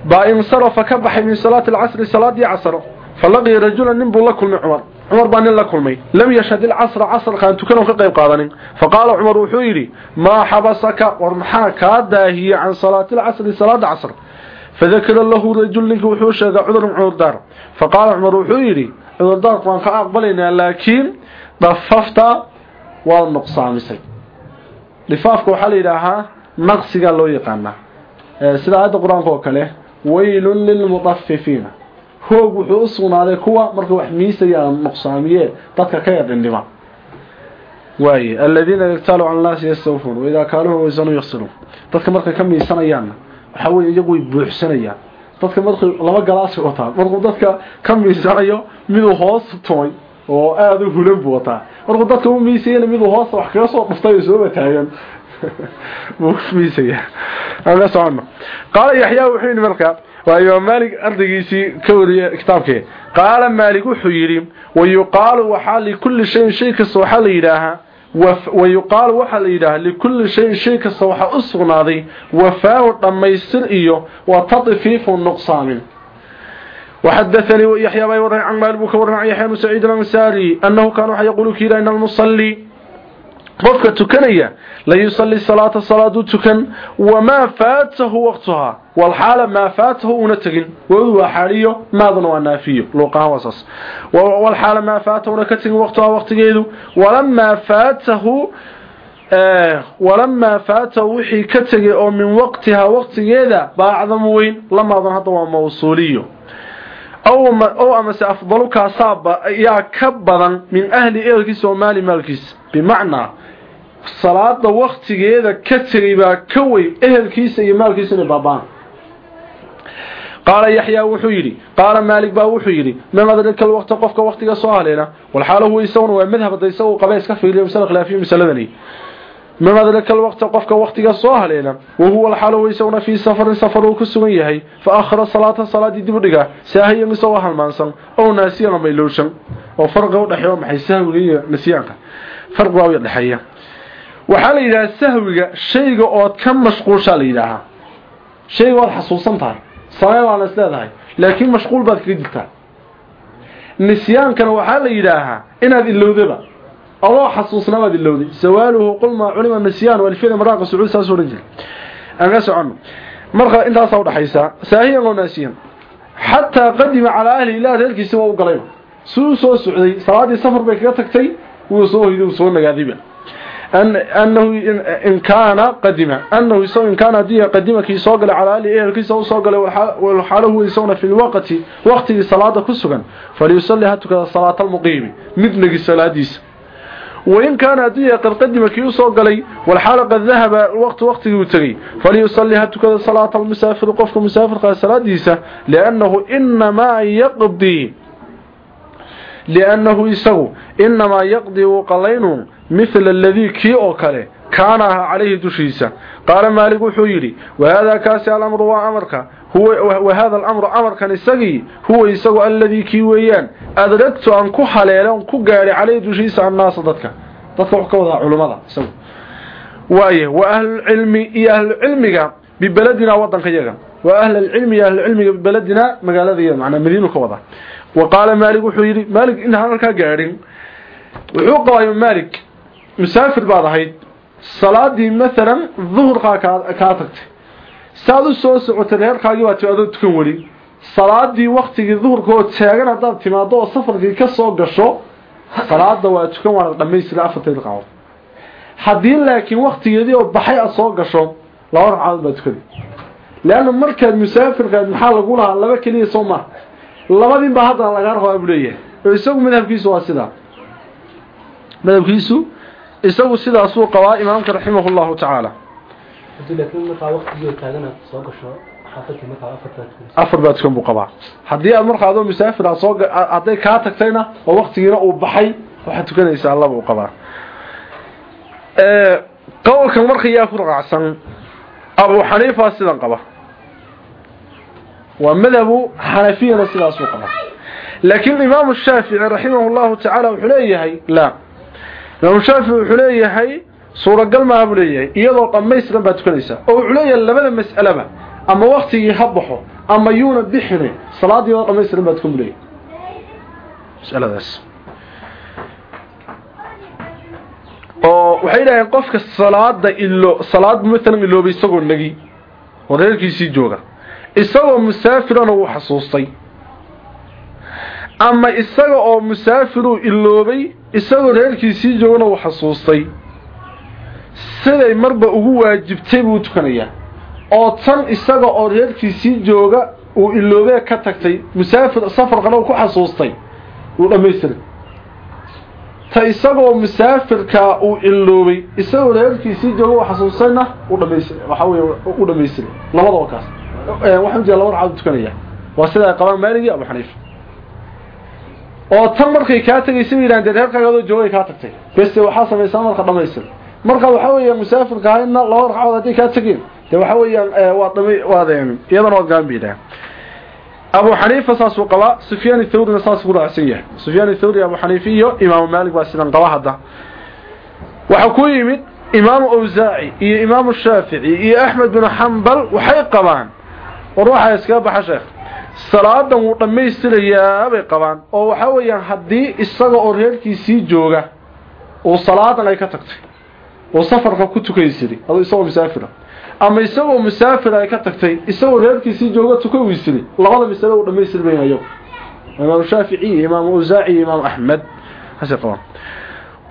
با انصرف كبح من صلاة العصر صلاة عصر فلقي رجلا ننبو لكم عمر عمر بان لكم لم يشهد العصر عصر كان تكنوا كقيب قادنين فقال عمر وحيري ما حبسك ورمحاك داهي عن صلاة العصر صلاة عصر فذكر له رجل لك وحوشة عذر عمر دار فقال عمر وحيري عذر دار قوان كأقبلنا لكن ضففت والنقصان مسي lifaafka waxaa la yidhaahaa naqsiga loo yaqaana sida aayadda qur-aanka oo kale waylun lilmutafifiina hoog wuxuu u sugnaaday kuwa marka wax miisaya nuqsaamiye dadka ka yaqindhima waaye aladiina yaktaalu cala annaasi yastawfuun waidaa kaaluhu waysanu yaksiruun dadka markay ka miisanayaanna waxaa weye iyagu way buuxsanayaan. Dadka markay laba galaasay wataan markuu dadka ka miisanayo miduu hoos tumay oo aada u hulan buu wataa. Markuu dadka u miisayana miduu hoosta wax kaga soo dhuftay sooba taagan *laughs* buu miisaya qaala yaxyaa wuxuu yidhi marka waa imaam maalik ardaygiisii ka wariyey kitaabkee qaala maalik wuxuu yidhi wayuqaalu waxaa likulli shayin shay kasta waxaa la yidhaahaa wayuqaalu waxaa la yidhaahaa likulli shayin shay kasta waxaa u sugnaaday wafaahu dhammaystir iyo wa tadfiifu nuqsaamin وحدثني يحيى بن ورع عن مالك بن عن يحيى بن سعيد الانصاري انه كان يقول كيرا ان المصلي qofka tukanaya la yusalli salaata salaadu tukan wama faatahu waqtaha wal hala ma faatahu una tagin waa xariyo maadana waa naafiyo. Luqaha wasas wal hala ma faatahu ka tagin waqtaha waqtigeedu. Walamma faatahu walamma faatahu wixii ka tagay oo min waqtiha waqtigeeda baacdam weyn lamaadan hadda waa mawsuuliyo salaada waqtigeeda ka tegay baa ka weyn ehelkiisa iyo maalkiisa inay baabaan. Qaala yaxyaa wuxuu yidhi qaala maalik baa wuxuu yidhi man adrika alwaqta qofka waqtiga soo haleena walxaalo huwa isaguna waa madhab hadda isagu qaba iska fiiriya masala khilaafiya masaladani. Man adraka alwaqta qofka waqtiga soo haleena wahuwa alxaalo huwa isaguna fii safarin safar uu ku sugan yahay fa akhara salaata salaaddii dib u dhiga saahiyan isagoo halmaansan oo naasiyan ama ilowshan oo farqa u dhexeeyo maxay sahwiga iyo nasyaanka farqi baa u waxaa la yidhaha sahwiga shayga ood ka mashquulshaa la yidhaahaa. Shayga waad xasuusan tahay. Samee baa la isleedahay laakiin mashquul baad kaga jirtaa. Nisyaankana waxaa la yidhaahaa inaad ilowdaba adoo xasuusna baad ilowday sawaaluhu qul maa culima nisyaan walfida maraaqa sacuud saas odhan jira aan ka soconno marka intaasaa udhaxaysaa saahiyan oo naasiyan xataa qadima calaa ahli ilaah reerkiisi waa u galayba. Suu soo socday salaadii safar bay kaga tagtay wuu soo hoyday wuu soo annahu in kaana qadima annahu isagu in kaana haddii qadima kii soo galay calaa ahli ehelkiisa u soo galay walxaalahu isaguna fi lwaqti waqtigii salaada ku sugan falyusalli ha tukada salaata almuqiimi midnagii salaadiisa wain kaana hadduu yahay qad qadima kii u soo galay walxaala qad dahaba waqtu waqtigii uu tegey falyusalli ha tukada salaata almusaafiri qofka musaafirkaa salaadiisa liannahu inamaa yaqdii liannahu isagu inamaa yaqdii uu qalaynu مثل الذي كي او كله kaana aha calayhi dushiisa qaala maalik wuxuu yidhi wahaadaa kaasi alamru waa amarka wahada alamru amarkan isagii huwa isagu alladii kii weeyaan adragtu aan ku haleelo on ku gaadhay calayhi dushiisa annaasa dadka dadka wuxuu ka wadaa culummada isagu waaye wa ahlulcilmi iyo ahlucilmiga bibeladina wadanka yaga wa ahlulcilmi iyo ahlucilmiga bibeladina magaalada yaga macnaa madiinu ka wada wa qaala maalik wuxuu yidhi maalik intaan halkaa gaadhin wuxuu qabaa maalik musaafir baad ahayd salaadii maalan duhurkaa kaa tagtay. Saad u soo socotay reerkaagii baa ti adoo tukan weli. Salaadii waktigii duhurka oo taagan haddaad timaado oo safarkii ka soo gasho salaada waa tukan waana dhamaystira afarteed ragcadood haddii laakiin waktigeedii oo baxay aad soo gasho laba ragcadood baa tukada leanna markaad musaafirkaad maxaa lagu lahaa? Laba keliya soo maha labadin baa haddana lagaa rabaa buu leeyahay. Oo isagu madhabkiisu waa sidaa. Madhabkiisu isagu sidaasuu qabaa imaamka raximah llahu tacaala afar baa tukan buu qabaa. Haddii aad markaa adoo musaafir hadday kaa tagtayna oo waktigiina uu baxay waxaad tukanaysaa laba uu qabaa. Qowlkan marka yaa ku raacsan abu xaniifa sidan qaba. Waa madhabu xanafiyana sidaasuu qaba. Laakiin imaamu shaafici raximah llahu tacaala wuxuu leeyahay la imaamu shaafici wuxuu leeyahay suuragal maaha buu leeyahay iyadoo dhammaystiran baa tukanaysaa oo wuxuu leeyahay labada mas'alaba ama waktigii ha baxo ama yuuna bixine salaad iyadoo dhammaystiran baa tukan buu leeyahay masaladaas. Oo waxay yidhaaheen qofka salaada ilo salaad maalan iloobay isagoo negi oo reerkiisii jooga isagoo musaafirana wuu xasuustay. Ama isaga oo musaafiruu iloobay isagoo reerkiisii joogana uu xasuustay. Siday marba ugu waajibtay buu tukanayaa. Oo tan isaga oo reerkiisii jooga uu iloobee ka tagtay musaafir safarkana uu ku xasuustay. Wuu dhammaystiray. Ta isagoo musaafirkaa uu iloobay isagoo reerkiisii jooga uu xasuustayna uu dhamaystir waxa weeye uu dhamaystiray labadaba kaas. Waxaan jeedaa laba ragcadood tukanaya waa sida ay qabaan maalig iyo abu xaniifa oo tan markay kaa tagaysay dee reerkaaga adoo joogay kaa tagtay. Beste waxaa samaysaa marka dhamaystir marka waxa weeyaan musaafirka ahayna laba ragcadood hadday kaa tageen dee waxa weeyaan waa dhama waad iyadana waad gaan biidhaa abu xaniifa saasuu qabaa sufyaan thawrina saasuu ku raacsan yahay. Sufyaan thawri abu xaniifa iyo imaamu maalik baa sidan qaba hadda. Waxaa ku yimid imaamu awsaaci iyo imaamu shaafici iyo axmed bin salaadan wuu dhammaystirayaa bay qabaan. Oo waxa weeyaan haddii isaga oo reerkiisii jooga uu salaadan ay ka tagtay oo safarka ku tukaysiray adoo isagoo musaafira ama isagoo musaafir ay ka tagtay isagoo reerkiisii jooga tuka weysiray labada masale uu dhamaystir baynayo imaam shaafici iyo imaam awsaaci iyo imaam axmed hase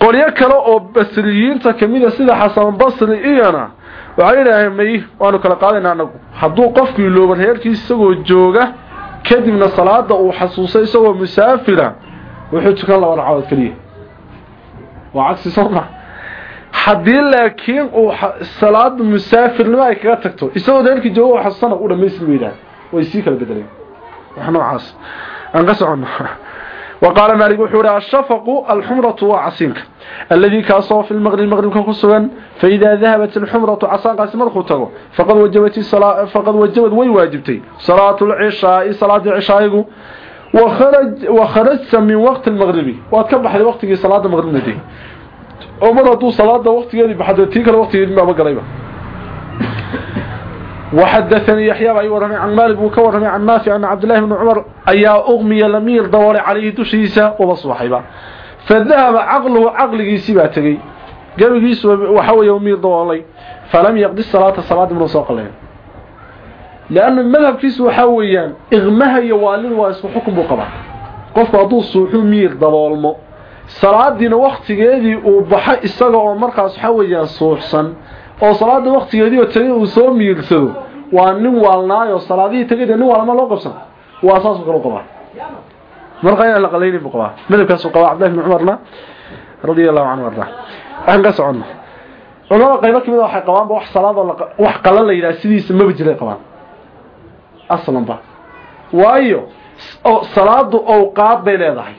qolyo kale oo basriyiinta kamida sida xasan basri iyana waxay yidhaaheen may waanu kala qaadaynaa anagu hadduu qofku ilooba reerkiis isagoo jooga kadibna salaada uu xasuusay isagoo musaafira wuxuu tukan laba ragcadood keliya. Waa cagsi sooma haddii laakiin uu salaada musaafirnimo ay kaga tagto isagoo reerkii jooga uu xasuusana u dhamaystir yidhaaheen way sii kala bedeleen. Wax noocaas. Aan ka soconno وقال مالك وحورا الشفق الحمرة وعصينك. الذي كاسوا في المغرب المغرب كخصوا فإذا ذهبت الحمرة عصان قاسم الخطر فقد وجبت فقد وجبت وي واجبتي. صلاة العشاء صلاة العشاء وخرج وخرجت من وقت المغربي واتكبح لوقت صلاة المغرب ندي ومرضوا صلاة وقت يدي بحدثيك الوقت يدي ما بقريبا وحدثني يحيى بن ورمي عن مالك وكورمي عن نافع أن عبد الله بن عمر أيا أغمي لمير دور عليه دشيسة وبصوحيبا فذهب عقله عقله سباتي قبل وحوى يومير دوري فلم يقضي الصلاة الصلاة من رسوق الله لأن المذهب كيس وحويان إغمها يوالين واسو حكم بقبع قف أدو الصوحو مير دورمو صلاة دين وقت يدي وبحا إستغى مركز حويان صوحسا oo salaada waqtigeedii oo tagay uu soo miirsado waa nin waalnaayo salaadii tagay nin waalma loo qabsan. Waa saas oo kale qaba. Marqa in la qaleeyay buu qaba madabkaas uu qaba Abdullah ibn Umarna radiyallahu anhu warda aan ka socono culimada qaybo ka mid waxay qabaan wax salaad wax qalan la yiraahdo sidiisa ma jiray qabaan. Aslan ba. Waayo salaadu oo qaad bay leedahay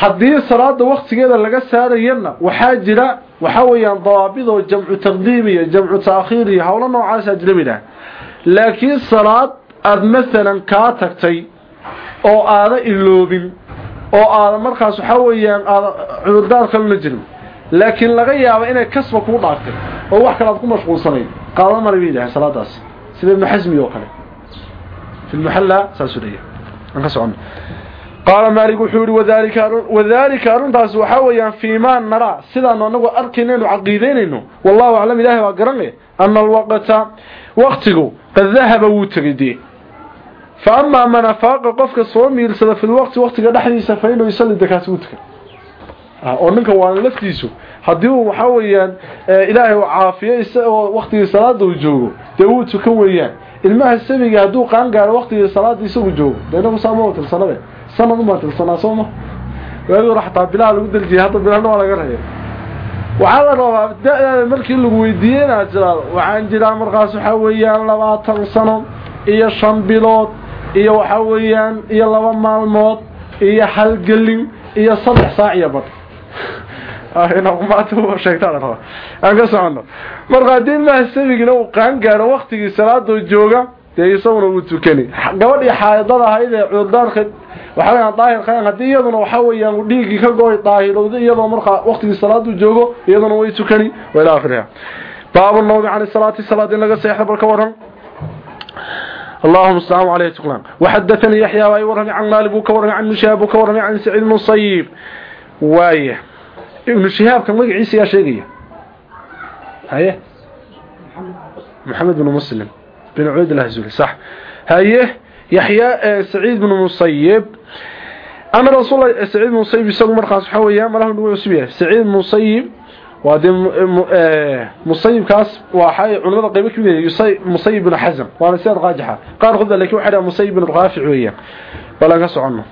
haddii salaada waqtigeeda laga saarayana waxaa jira waxaa weeyaan dawaabidoo jamcu taqdiim iyo jamcu taakhiir iyo howlo noocaasaa jira midhaah laakiin salaad aada maalan kaa tagtay oo aada iloobin oo aada markaas waxaa weeyaan aada cudurdaar kalena jirin. Laakiin laga yaabo inay kasba kuu dhaaftay oo wax kale aad ku mashquulsanayd qaada mara bay yidhahay salaadaas. Sida ibnu xasmi oo kale. Fi lmuxalla saasuu leeyahay. Aan qaala maalik wuxuu yihi wadaalika wadaalika arrintaas waxaa weeyaan fii maa naraa sidaanu anagu arkaynaynu caqiideynayno wallahu aclam ilaahay waa garanay ana alwaqta waqtigu qad dahaba wuu tegay. Dee fa amaa man afaaqa qofka soo miilsada fi lwaqti waqtiga dhexdiisa fa inuu yusalli dakaas wuu tegay. Oo ninka waa laftiisu haddii uu waxaa weeyaan ilaahay uu caafiyo isagoo waqtigii salaada uu joogo dee wuu tukan weeyaan. Ilmaha sabiga hadduu qaan gaaro waqtigii salaada isagu joogo dee inagu saama sanad uma tilsanaa sooma waagi hore xataa bilaha lagu daljiyay hadda bilahna waa laga reebay waxaa la rabaa da-daada markii lagu weydiiyey inaad jiraado waxaan jiraa markaas waxaa weeyaan labaatan sano iyo shan bilood iyo waxaa weeyaan iyo laba maalmood iyo halgelin iyo saddex saac iyo badh. *laughs* Sheegtaan aan ka socono marka haddii ilmaha sabigina uu qaan gaaro waktigii salaadoo jooga dee isaguna uu tukani. Gabadhii xaayadada ahayd ee cudurdaarka waxaa weeyaan daahir khayan haddii iyaduna waxaa weeyaan uu dhiiggii ka gooy daahirowda iyadoo markaa waktigii salaadu joogo iyaduna way tukani wa ilaa akhiriha baabu nawmi can salaati salaad in laga seexda bal ka waran اللهم السلام عليه تقلان وحدثني يحيى ويورني عن مالك وكورني عن مشاب وكورني عن سعيد المصيب وايه ابن شهاب كان مقعيس يا شيقية هايه محمد بن مسلم بن عبيد الله الزولي صح هايه يحيى سعيد بن مصيب أنا رسول الله سعيد بن مصيب يسوي مرخص حويا ما له نقول اسمه سعيد بن مصيب وهذا مصيب كاس وحي علماء قيمة كبيرة مصيب بن حزم وانا سير راجحة قال خذ لك واحد مصيب بن رافع ويا ولا قص عنه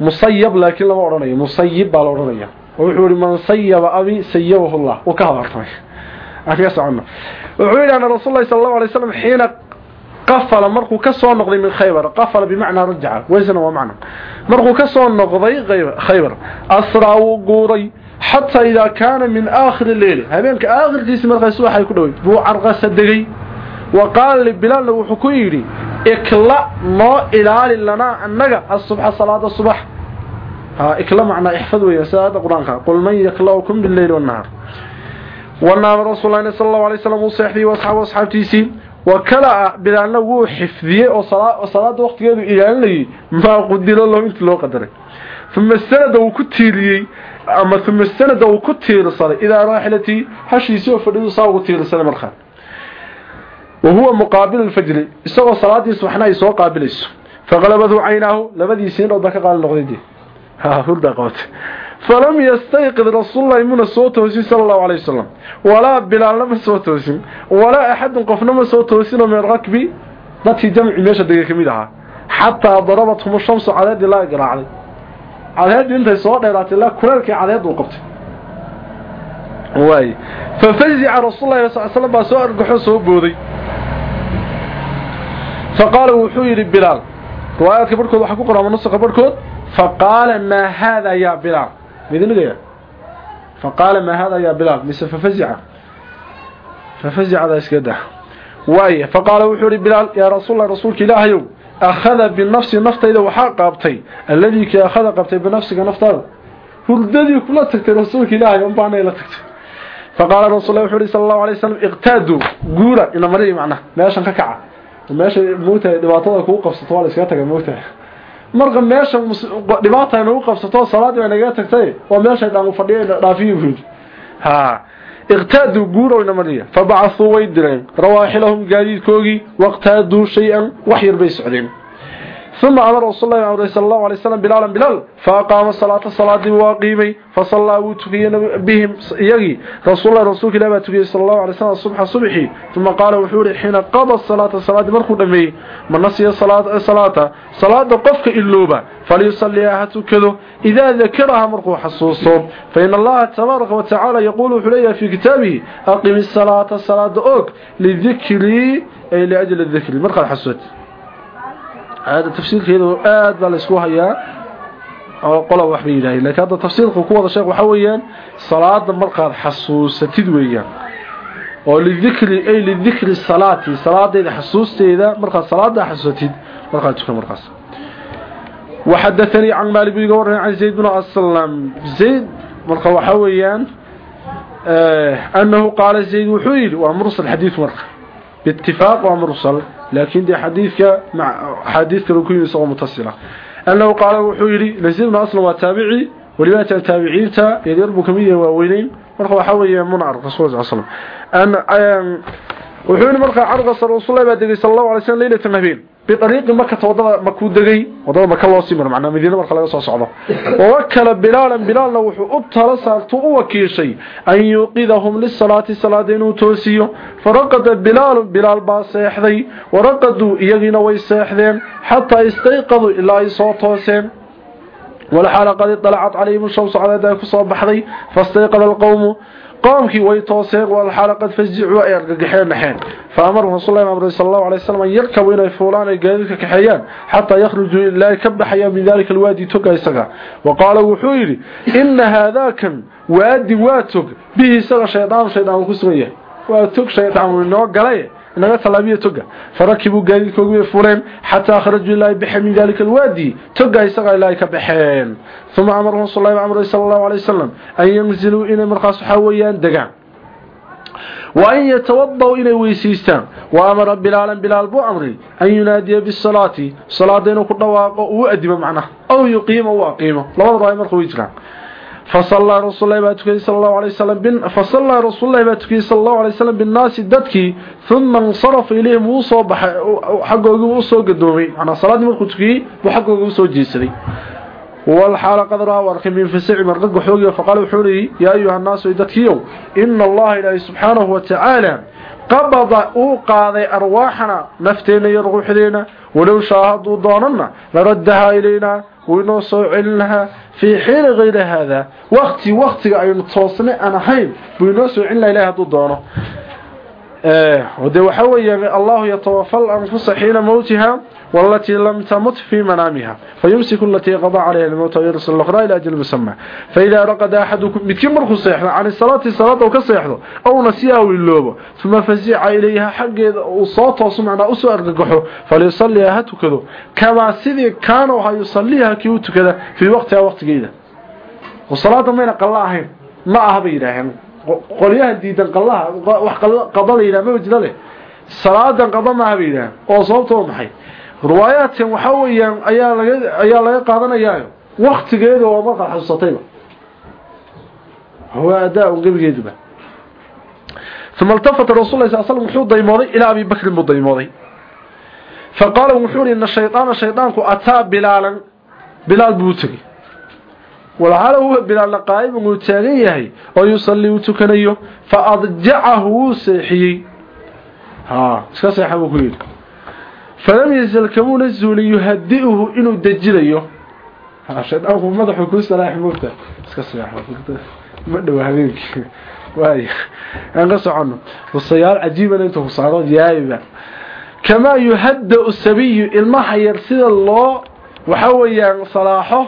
مصيب لكن لما أرنيه مصيب بالا أرنيه wuxuu yiri man sayyaba abi sayyabahu Allah wa ka wartay afiya socona wuxuu yiri ana rasuulullaahi sallallahu alayhi wasallam xiina qafala markuu قفل مرقو كسو نقضي من خيبر. قفل بمعنى رجع. وزن ومعنى. مرقو كسو نقضي خيبر. أسرع وقوري. حتى إذا كان من آخر الليل. هبينك آخر جيس مرقي سوحا يكدوي بو عرقة صدقي وقال لبلال لو خو يري اكلا ما إلى لنا انغا الصبح صلاة الصبح. ها اكلا معنى احفظوا يا سادة قرآنك. قل من يكلاكم بالليل والنهار. والنهار رسول الله صلى الله عليه وسلم وصحبه وأصحابه واصحابتي wakala bilaanna wuu xifdiyey oo salaada waqtigeedu ilaalinayay maa qudilo lo intii loo qadaray. Uma sanada wuu ku tiiriyey ama uma sanada wuu ku tiirsaday idaa raaxilatii hashiisii oo fadhidu saa ugu tiirsanay markaa wa huwa muqaabil alfajri isagoo salaadii subaxna ay soo qaabilayso. Faqalabadu caynaahu labadiisii indhood baa ka qaali noqday dee hurdaa qabatay falam yastayqid rasuululahi muna soo toosin sala allahu calay wasalam walaa bilaalna ma soo toosin walaa axadun qofna ma soo toosinoo min rakbi dadkii jamci meesha dega ka mid ahaa xataa darabathum shamsu cadeed ilaa garaacday cadeeddii intay soo dheeraatay ilaa kuleelkii cadeed uu qabtay waay fafazica rasuululahi sal slam baa soo argaxoo soo booday faqaala wuxuu yidhi bilaal riwaayaadka barhkood waxaa ku qoran manusaqa barhkood faqaala maa haadaa yaa bilaal midnigaya faqaala maa hada yaa bilaal? Mise fafazica fafazicada iska daa waaya faqaala wuxuu ihi bilaal yaa rasuulla rasuulka ilaahayow akhada binafsi naftayda waxaa qaabtay alladii kii akhada qabtay binafsiga naftaada. Hurdadii kula tagtay rasuulka ilaahay unbaanay la tagtay. Faqaala rasul wuxuu ihi sala allahu alay slam iqtaadu guura ina marii macnaha meeshan ka kaca. Meesha moogtahay dhibaatada kuu qabsato waa la iskaga taga marka meesha dhibaata ay nagu qabsato salaadii ay naga tagtay. Oo meesha aan u fadhiyay dhaafiyo buud ha. Iqtaadu guurowna mariya fabacathu waydiran rawaahilahum gaadiidkoogii waqtaadu shay'an wax yar bay socdeen ثم أمر رسول الله صلى الله عليه وسلم بلالا بلال فأقام الصلاة الصلاة واقيمي فصلى وتكين بهم يجي. رسول الله رسول الله تكين صلى الله عليه وسلم الصبح صبحي ثم قال وحوري حين قضى الصلاة الصلاة مرخو دمي. من نسي الصلاة الصلاة صلاة قفك إلوبة فليصليها تكذو إذا ذكرها مرخو حصوصه فإن الله تبارك وتعالى يقول حليا في كتابه أقم الصلاة الصلاة أوك للذكري أي لأجل الذكر. مرخو الحسوت هذا تفسير كده آد بالاسكو هيا qola wax bay yiraahdeen laakiin hadda tafsiirku ku wada sheekh waxa weeyaan salaada markaad xasuusatid weeyaan oo lidikri ay lidikri salaati salaadeeda xasuusteeda markaad salaada xasuusatid markaad tukan markaas وحدثني عن مالك بن قورن عن زيد بن أسلم زيد مرقى وحويان آه أنه قال زيد وحويل ومرسل حديث مرقى باتفاق ومرسل لكن دي حديثك مع حديث ركوين يسوى متصلة أنه قال وحويلي لزيد بن أسلم وتابعي ولمات التابعين تا يدربوا كمية ووينين مرقى وحويان منعر رسول الله صلى الله عليه وسلم أن وحويل مرقى عرق رسول الله بعد صلى الله عليه وسلم ليلة النبيل بطريق مكة وضع مكو دغي وضع مكة لو سيمر معنا مدينه marka laga soo socdo وكل بلال بلال wuxuu u tala saarto u wakiishay an yuqidahum lis-salati salaadinu toosiyo faraqada bilal bilal ba seexday waraqadu iyagina way seexdeen hatta istayqadu ila ay soo tooseen والحلقة طلعت عليهم الشمس على ذلك soo baxday fastayqada القوم قومكي ويتوسيق والحلقة فزعوا أي أرقحين نحين فأمره رسول الله صلى الله عليه وسلم أن يركبوا إلى فولان قادرك كحيان حتى يخرجوا إلا يكب حيان من ذلك الوادي تقى يسقى. وقال وحويري إن هذاك وأدي واتق. به سغى شيطان شيطان كسرية واتق شيطان من قليه inaga talaabiya toga. Farakibuu gaadiidka ugu fureen xataa akhrajuu ilaahi baxeen min daalika alwaadi. Toga isagaa ilaahay ka baxeen uma amarahum sallaahu amray sala allahu alay wasalam an yamziluu inay markaas waxaa weeyaan degaan. Wa an yatawabaw inay weysiistaan wa amara bilaalan bilaal buu amray an yunaadiya bisalaati salaada inuu ku dhawaaqo uu u adimo macnaha. Aw yuqiima uu aqiimo. Labada raay marka way jiraan. فصلى رسول الله باتكي صلى الله عليه وسلم بن فصلى رسول الله باتكي صلى الله عليه وسلم بالناس ددكي ثم انصرف اليهم وصو حقه وصو قدومي انا صلاه مركو تكي وحقه وصو جيسري والحال قد راى ورك من فسع مرقق خوغي فقال وحوري يا ايها الناس ددكيو ان الله الى سبحانه وتعالى قبض او قاضي ارواحنا نفتينا يروحدينا ولو شاهدوا دوننا لردها الينا وينو سو علنها في حين غير هذا وقتي وقتي اي توسنه انا هين وينو سو علنا الى هذا دونه آه وده وحوي الله يتوفى الأنفس حين موتها والتي لم تمت في منامها. فيمسك التي قضى عليها الموت ويرسل الأخرى إلى أجل مسمى. فإذا رقد أحدكم بكمر خصيحة عن الصلاة الصلاة وكصيحة أو نسيها اللوبة ثم فزع إليها حق وصوت وسمعنا أسوأ أرقحه فليصليها هتكذو كما سيدي كانوا يصليها كيوت كذا في وقتها وقت جيدة والصلاة ما ينقل ما أهبيرها qolyahan diidan qallaha wax qada ma wajda leh. Salaadan qada maaha oo sababtoo maxay? Riwaayaadkan waxaa weeyaan ayaa laga ayaa laga qaadanayaayo waktigeeda oo markaad xasuusatayba. Waa adaa un gebigeeduba. Iltafata rasul lah sal slam wuxuu daymooday ilaa abi bakrin buu daymooday. Faqaala wuxuu uhi ina shaydaana ataa bilaalan. Bilaal buu walxaala huwa bilaalla qaa'ibun uu taagan yahay oo yusallii uu tukanayo fa adjacahu wuu seexiyey. Iska seexa buu ku yidhi. Falam yazal kamuuna zuulin yuhadi-uhu inuu dejilayo. Shaydaanku madaxuu kuu salaax moogta iska seexa ma dhowa habeenkii. Waay aan ka socono wasayaal cajiibana inta ku saaro yaayiba kamaa yuhadda-u sabiyu ilmaha yar sida loo waxa weeyaan salaaxo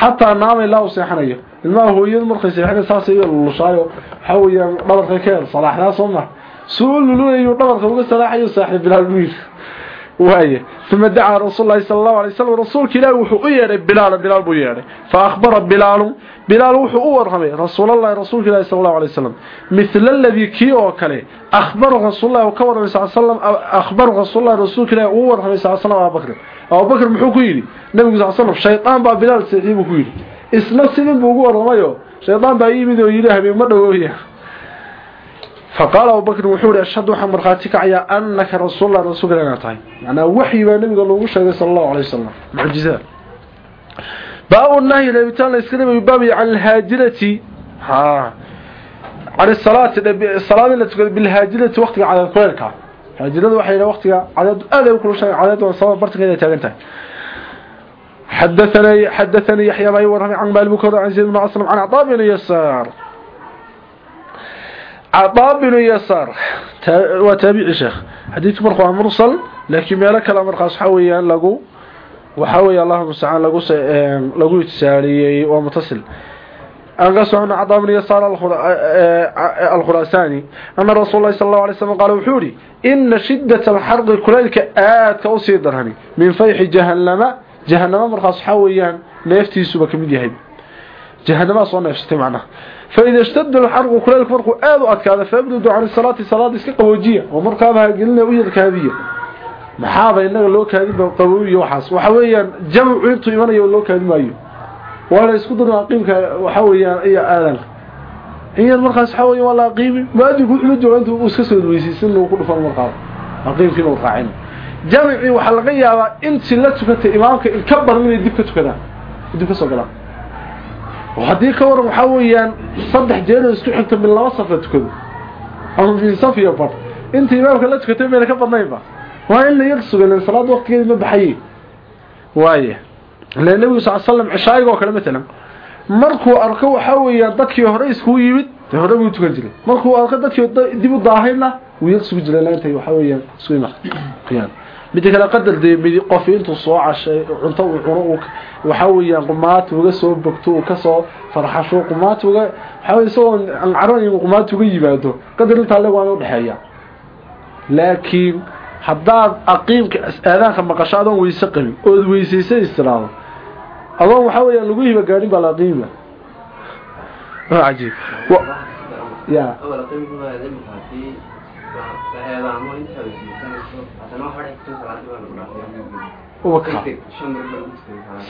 xataa naama ilaa uu seexanayo. Ilmaha hooyadu markay seexana saas iy lulushaayo waxaa weyaan dhabarka ka hel salaaxdaa soo mar suu lulunayuu dhabarka uga salaaxayo saaxiib bilaal buu waaye ثم دعا رسول الله صلى الله عليه وسلم رسولك لا وحو يري بلال بلال بو يري فاخبر بلال بلال وحو ورمي رسول الله رسولك الله صلى الله عليه وسلم مثل الذي كي او كلي اخبر رسول الله وكور صلى الله عليه وسلم اخبر رسول الله رسولك لا ورمي صلى الله عليه وسلم ابو بكر ابو بكر محو كيري نبي صلى الله عليه وسلم شيطان با بلال سيدي كيري isna sidin buu ugu waramayo shaydaan baa yimid oo yiri habeen ma dhawooya فقال ابو بكر وحوري اشهد وحن مرخاتك عيا انك رسول الله رسول الله تعالى يعني وحي با نبي لوgu sheegay sallallahu alayhi wasallam mucjiza باب النهي لبيتان الاسكريم يبابي عن الهاجرة ها عن الصلاة الصلاة التي تقول بالهاجرة وقتها على الكويركا هاجرة وحي وقتها عدد أذى وكل شيء عدد وصواب برتك إذا تاغنتها حدثني حدثني يحيى بن ورهي عن مالك بكر عن زيد بن عاصم عن عطاء بن يسار عطاء بن يسار وتابع شيخ حديث مرخو مرسل لكن مالك الامر خاص حويان لغو waxa weeye allahuma mustacaan lagu lagu ijsaariyey waa mutasil an ka socno cadaa bn yasaar alkhuraasani ana rasuul lahi sal allahu alay slam qaala wuxuu yihi ina shiddata alxarqi kulaylka aadka usii darani min fayxi jahannama jahanama markaas waxaa weeyaan neeftiisuba ka mid yahay jahanama soo neefsatay macnaha faida ishtadda alxarqu kulaylku markuu aada u adkaado faabdudu can salaati salaada iska qaboojiya oo markaaba hagelina u yarkaadiya maxaaba inaga loo kaadinba qaboobiyo waxaas waxa weeyaan jamcu intuu imanayo loo kaadi maayo ولا يسكتون أقيمك وحويا أي آذان هي المرخص حويا ولا أقيمي ما أدري كل حلو أنتم أسكسوا الويسيسين وكل فرم القاضي أقيم في القاعين جامعي وحلقيا أنت لا تكت إمامك الكبر من haddii ka waran waxaa weeyaan saddex jeeroo isku xigta min laba saf la tukado. Ama min saf iyo bar inta imaamka la tukatay mayna ka badnaynba waa in la yag sugan salaad waqtigeeda ma baxaye waaye le nebigu sal slam cishaayigoo kale matalan markuu arko waxaa weeyaan dadkii hore iskugu yimid de hore buu tukan jiray. Markuu arko dadkii dib u daahayna wuu yag sugu jiray laanta waxaa weeyaan mid kale qadar de mid qof intuu soo cashay cunto uu cuno waxa weeyaan qumaat uga soo bogto uu ka soo farxasho qumaat uga waxa weeyaan soo aan caroon iyo qumaat uga yimaado qadar inta lagu aan u dhaxeeya laakiin haddaad aqiimka aadaanka maqasho adoon weyse qabin ood weysaysan istiraado adoon waxaa weeyaan lagu hiba gaadhin baa la aqiima. Cajiib. Ya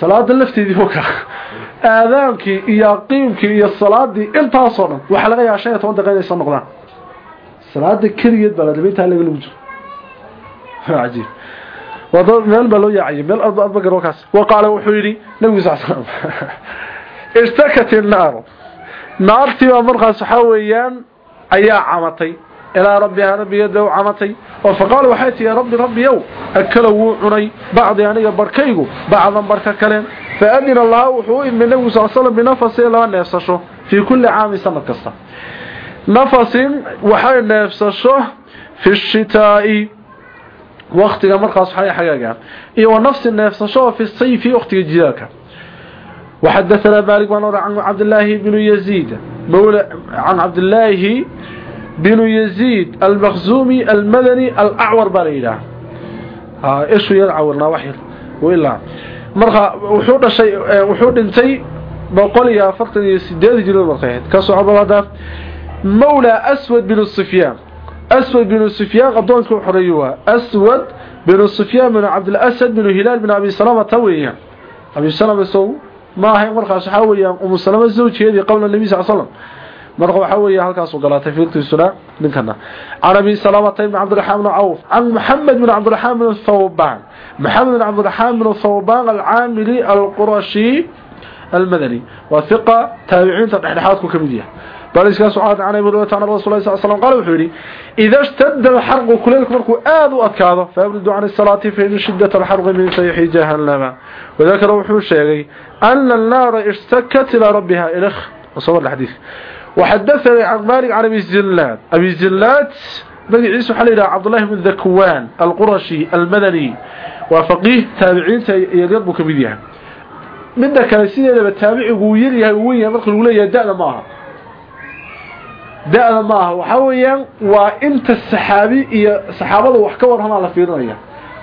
salaada lafteedii waka aadaankii iyo qiimkii iyo salaadii intaasoo dhan waxaa laga yaaba shan iyo toban daqiiqa inay soo noqdaan. Salaada keligeed baa labayntaa laga lagu jiro. Cajiib. Wada meel baa loo yaacayay meel arba arba garo kaas wa qaale wuxuu yidhi nabigu sal slam ishtakat innaaru naartii baa markaas waxaa weeyaan ayaa camatay إلى ربها ربي يدو عمتي فقال وحيتي يا ربي ربي يو أكلوا عني بعض يعني بركيقو بعضا بركة كلام فأذن الله وحوئ من نبي صلى الله عليه وسلم بنفس إلى أن يفسشه في كل عام سنة كسته نفس وحي نفسشه في الشتاء وقتها مرخص حي حقاقا إيه ونفس النفسشة في الصيف وقت جداك وحدثنا مالك بن عن عبد الله بن يزيد مولى عن عبد الله بن يزيد المخزومي المدني الأعور بريدا ها إيش يلعورنا وحير وإلا مرخى وحود الشيء وحود انتي بقول يا فرط سداد جلو مرخيت كسو عبد الله مولى أسود بن الصفيان أسود بن السفيان قدونك وحريوها أسود بن السفيان بن عبد الأسد بن هلال بن أبي سلامة تويا أبي سلامة سو ما هي مرخى صحاوية أم سلامة الزوج هذه قول النبي صلى الله عليه وسلم marka waxa weeye halkaas uu galaatay fiirtiisuna ninkana arabi salaamata ibn abd alrahman auf an muhammad ibn عبد alrahman thawban muhammad ibn بن عبد thawban al-amili al-qurashi المدني. وثقة تابعين تحديحات كمدية. باريس كاسو عاد عن ابن وتعالى رسول الله صلى الله عليه وسلم؟ قال وحوري إذا اشتد الحرق كليلك مركو آذوا أكاذا فأبردوا عن الصلاة فإن شدة الحرق من سيحي جهنم. وذكر وحور الشيغي أن النار اشتكت إلى ربها. إلخ وصور الحديث. وحدثني عن مالك عن ابي الزلات ابي الزلات بني عيسى حليل عبد الله بن ذكوان القرشي المدني وفقيه تابعين يريد كميديا من ذاك سيده تابعي ويل يا وين marka lagu leeyahay daada maaha daada maaha waxa weeyaan waa inta saxaabi iyo saxaabada wax ka warrama la fiirinaya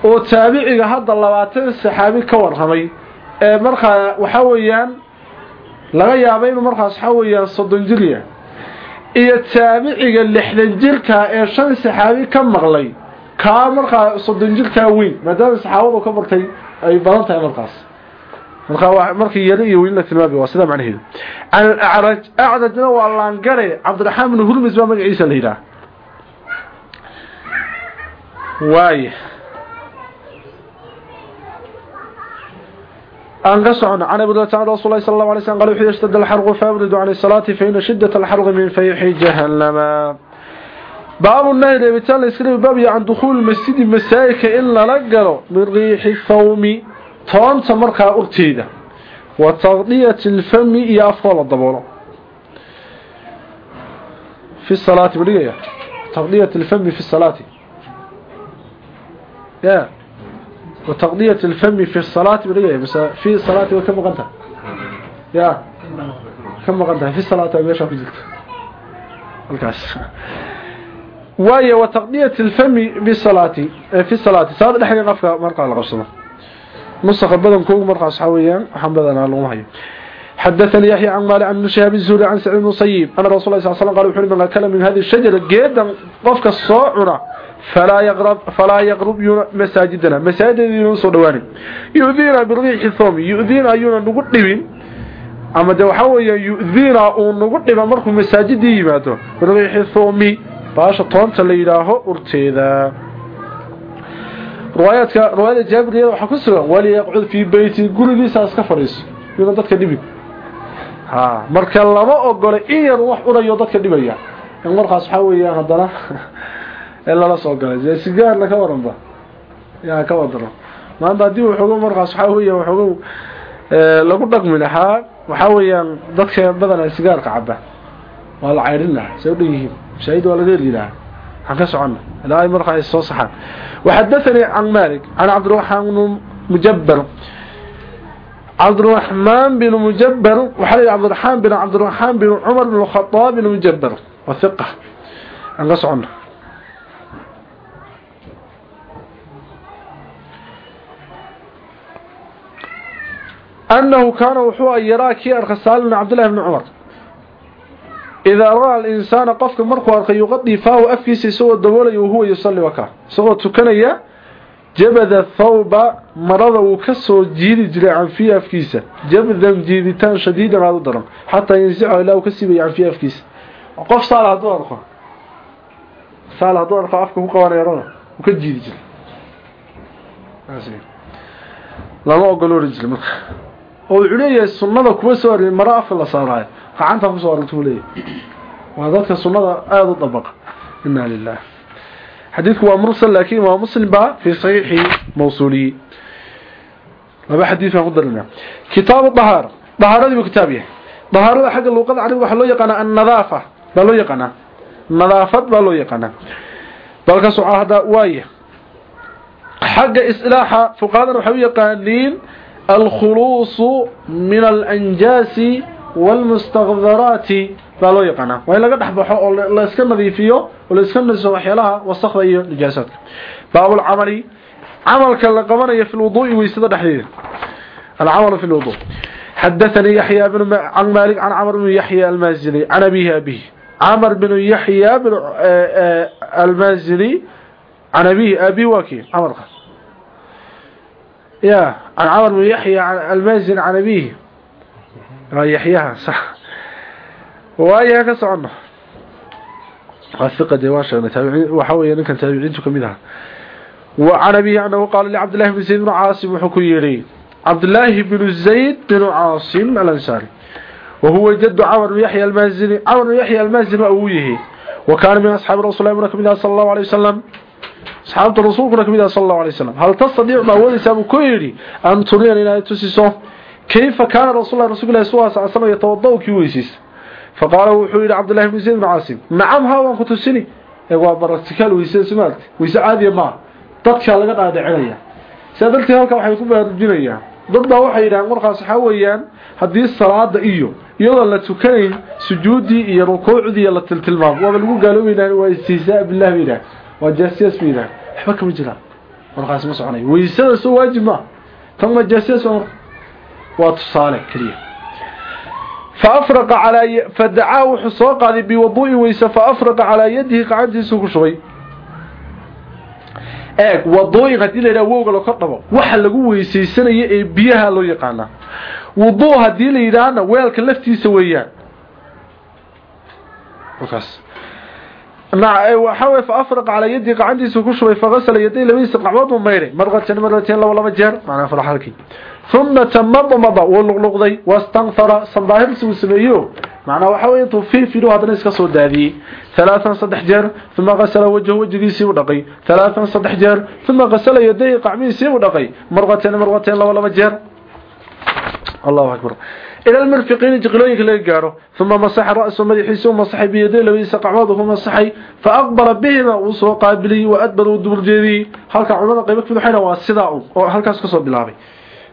oo taabiciga hadda 20 saxaabi ka warramay ee marka waxa weeyaan laga yaabay inuu markaas waxa weeyaan 30 jir yahay. Iyo taabiciga 60 jirka ee shan saxaabi ka maqlay ka marka 30 jirka weyn maadaama saxaabadu ka bartay ay badan tahay markaas. Markii yari iyo wiilna tilmaamay waa sida macnaheedu. An a'raj a'rajna waa laangare abdurrahman ibn hurmus baa magaciisa la yiraahdo waay an qasana ana ibn ta'ala rasulullah sallallahu alayhi wasallam qalu yashtad al-harq fabridu 'an as-salati fa inna shiddat al-harq min fayhi jahannama باب النهي لبتال يسكري باب عن دخول المسجد مسايك إلا لقلوا من ريح الثوم toonta markaa urteeda wa taqdiyat alfami iyo afkoo la daboolo fi salaati badhigaya taqdiyat alfami fi وتغطية الفم في الصلاة بريه بس في الصلاة وكم غنتها يا كم غنتها آه، في الصلاة بيشا في جلت الكاس واي وتغطية الفم في الصلاة في الصلاة. صار دحين قفكا مرقى القصمة نسخ بدن كوغ مرقى صحويا. حمد بدن على لغمهي حدثني يحيى عن مالك عن شهاب الزهري عن سعيد بن صيب أن رسول الله صلى الله عليه وسلم قال وحول من أكل من هذه الشجرة جيدا قفك الصاعرة فلا يغرب فلا يغرب مساجدنا. مساجد نسو دواني يؤذينا بالريح الثوم. يؤذينا أيونا نقول دبين أما ده وحاوية يؤذينا ونقول دبا مركو مساجدي يماتو بالريح الثوم. باشا طوانت ليلاه أرتيذا رواية رواية جابر يضحك سرا وليقعد في بيتي قولي ليس أسكفر فريس يقول ذاتك نبي ha marka lama ogole in yar wax urayo dadka dhibaya. In markaas waxa weeye hadana *laughs* lala soo galay. Sigaarna ka waranba yaa ka wadaro maanta haddii waxoogo markaas waxaa weya waxoogo lagu dhaqmi lahaa waxaa weeyaan dadka badana sigaarka caba waa la cayrin lahaa say u waa laga heli lahaa. Waxaan ka socona ilaa ay markaa soo saxaan. Waxadathanii malik can cabdiraxmaan bnu mujabber cabdiraxmaan bin mujabber waxaa la cabdiraxmaan bin cabdiraxmaan bin cumar bin khadaab bin mujabber waa hiqa aan ka socona أنه كان وحوى يراكي أرخصال من عبد الله بن عمر إذا رأى الإنسان قفك مركو أرخي يغطي فهو أفكيس سوى الدولي وهو يصلي وكا سوى jabada thawba marada uu ka soo jiidi jiray canfiyi afkiisa. Jabdan jiiditaan shadiidan aada u daran. Xataa yansicahu ilaa uu ka siibaya canfiyi afkiisa. Qof saal hadduu arko saal hadduu arko afka ku qabaneerona uu ka jiidi jiray. Lama ogolo oran jiray marka. Oo wuxuu leeyahay sunnada kuwa soo ariyay mara afka la saaraayo. Gacanta ku soo arrintuu leeyahay waa dadka sunnada aada u dabaqa inaa lilaah lillaah xadiidku waa mursal laakiin waa muslim ba fi sahihi mawsuuli. Laba xadiis aan ku darnaa kitaab dhahar dhaharadii kitaab yahay. Dhaharada xagga luqada carabiga waxa loo yaqaan an-nadaafa baa loo yaqaan nadaafad baa loo yaqaan balka soo hada waaya xagga islaaxa baa loo yaqaanaa. Waa in laga dhexbaxo oo la iska nadiifiyo oo la iska nadiiso waxyaalaha wasakda iyo nijaasaadka baabul camali. Camalka la qabanayo fi lwudu'i weysada dhexdeeda alcamalu fi lwudu xadathanii yaxya bn can maalik can camr bn yaxya almaazini can abihi abihi camr bn yaxya bn eh, eh, almaazini can abihi abihi waa kii? Camarka ya can camr bn yaxya almaazini can abihi yaxyaha sax المازن عن أبيه يحيىها صح وأيها كسعنا الثقة ديواشا وحاول ينكن تابعينتك كمدها وعن أبيه أنه قال لعبد الله بن زيد بن عاصم حكيري عبد الله بن زيد بن عاصم الأنساري وهو جد عمر بن يحيى المازني عمر بن يحيى المازن وأويه وكان من أصحاب رسول الله من صلى الله عليه وسلم asxaabta rasuulkuna kamid ah sallallahu alayhi wasallam hal tastadiic ma wadaysa buu ku yiri an turiyana inay tusiso kayfa kana rasuulullaahi rasuulullaahi sallallahu alayhi wasallam yatawaddaa ki weysis faqala wuxuu yiri abdullah ibn zayd ibn asim nacam ha waan ku tusini ee waa practical weysa sumaad weysa caadi ma dadka laga dhaadhicinaya sadalti halka waxay ku baarujinayaan dad baa waxay yiraahdaan markaas waxa weeyaan hadii salaada iyo iyadoo la tukanayn sujuudi iyo rukuucdi iyo la tiltilmaam waa lagu gaaloobayna waa istihzaa billahi billahi وجاسيس فينا حبك مجرى ورقاس مسعني ويسد سو واجب ما ثم جاسيس وتصالح كليه فأفرق على ي... فدعاه حصوق هذه بوضوء ويس فأفرق على يده قعدي سوق شوي eeg wadooyin hadii la yiraahdo wowga la kordhabo waxa lagu weysaysanaya ee biyaha loo yaqaana wuduu hadii la yiraahdo weelka laftiisa weeyaan wakaas وحاول فأفرق على يدي قعندي سكوشوي فغسل يدي لبيس قعبات وميري مرة مرتين لو لما جهر معناها فرح لكي ثم تمم مضى ولقلقدي واستنثر صداهل سوسميو معناه waxa way intuu fiifiro hadana iska soo daadiyay thalathan saddex jeer thumma qasala wajhu wajdiisi u dhaqay thalathan saddex jeer thumma qasala yaday qacmiisi u dhaqay marqateen marqateen laba laba jeer Allahu akbar ila almirfiqin jiqlooyinka laga gaaro thumma masaha ra'su madaxiisa masaxay biyadee labisa qacmadu huma saxay fa aqbara bihima u soo qaabiliy wa adbaru dubur jeedi halka cunada qayb ka fudhayna waa sidaa oo halkaas ka soo bilaabay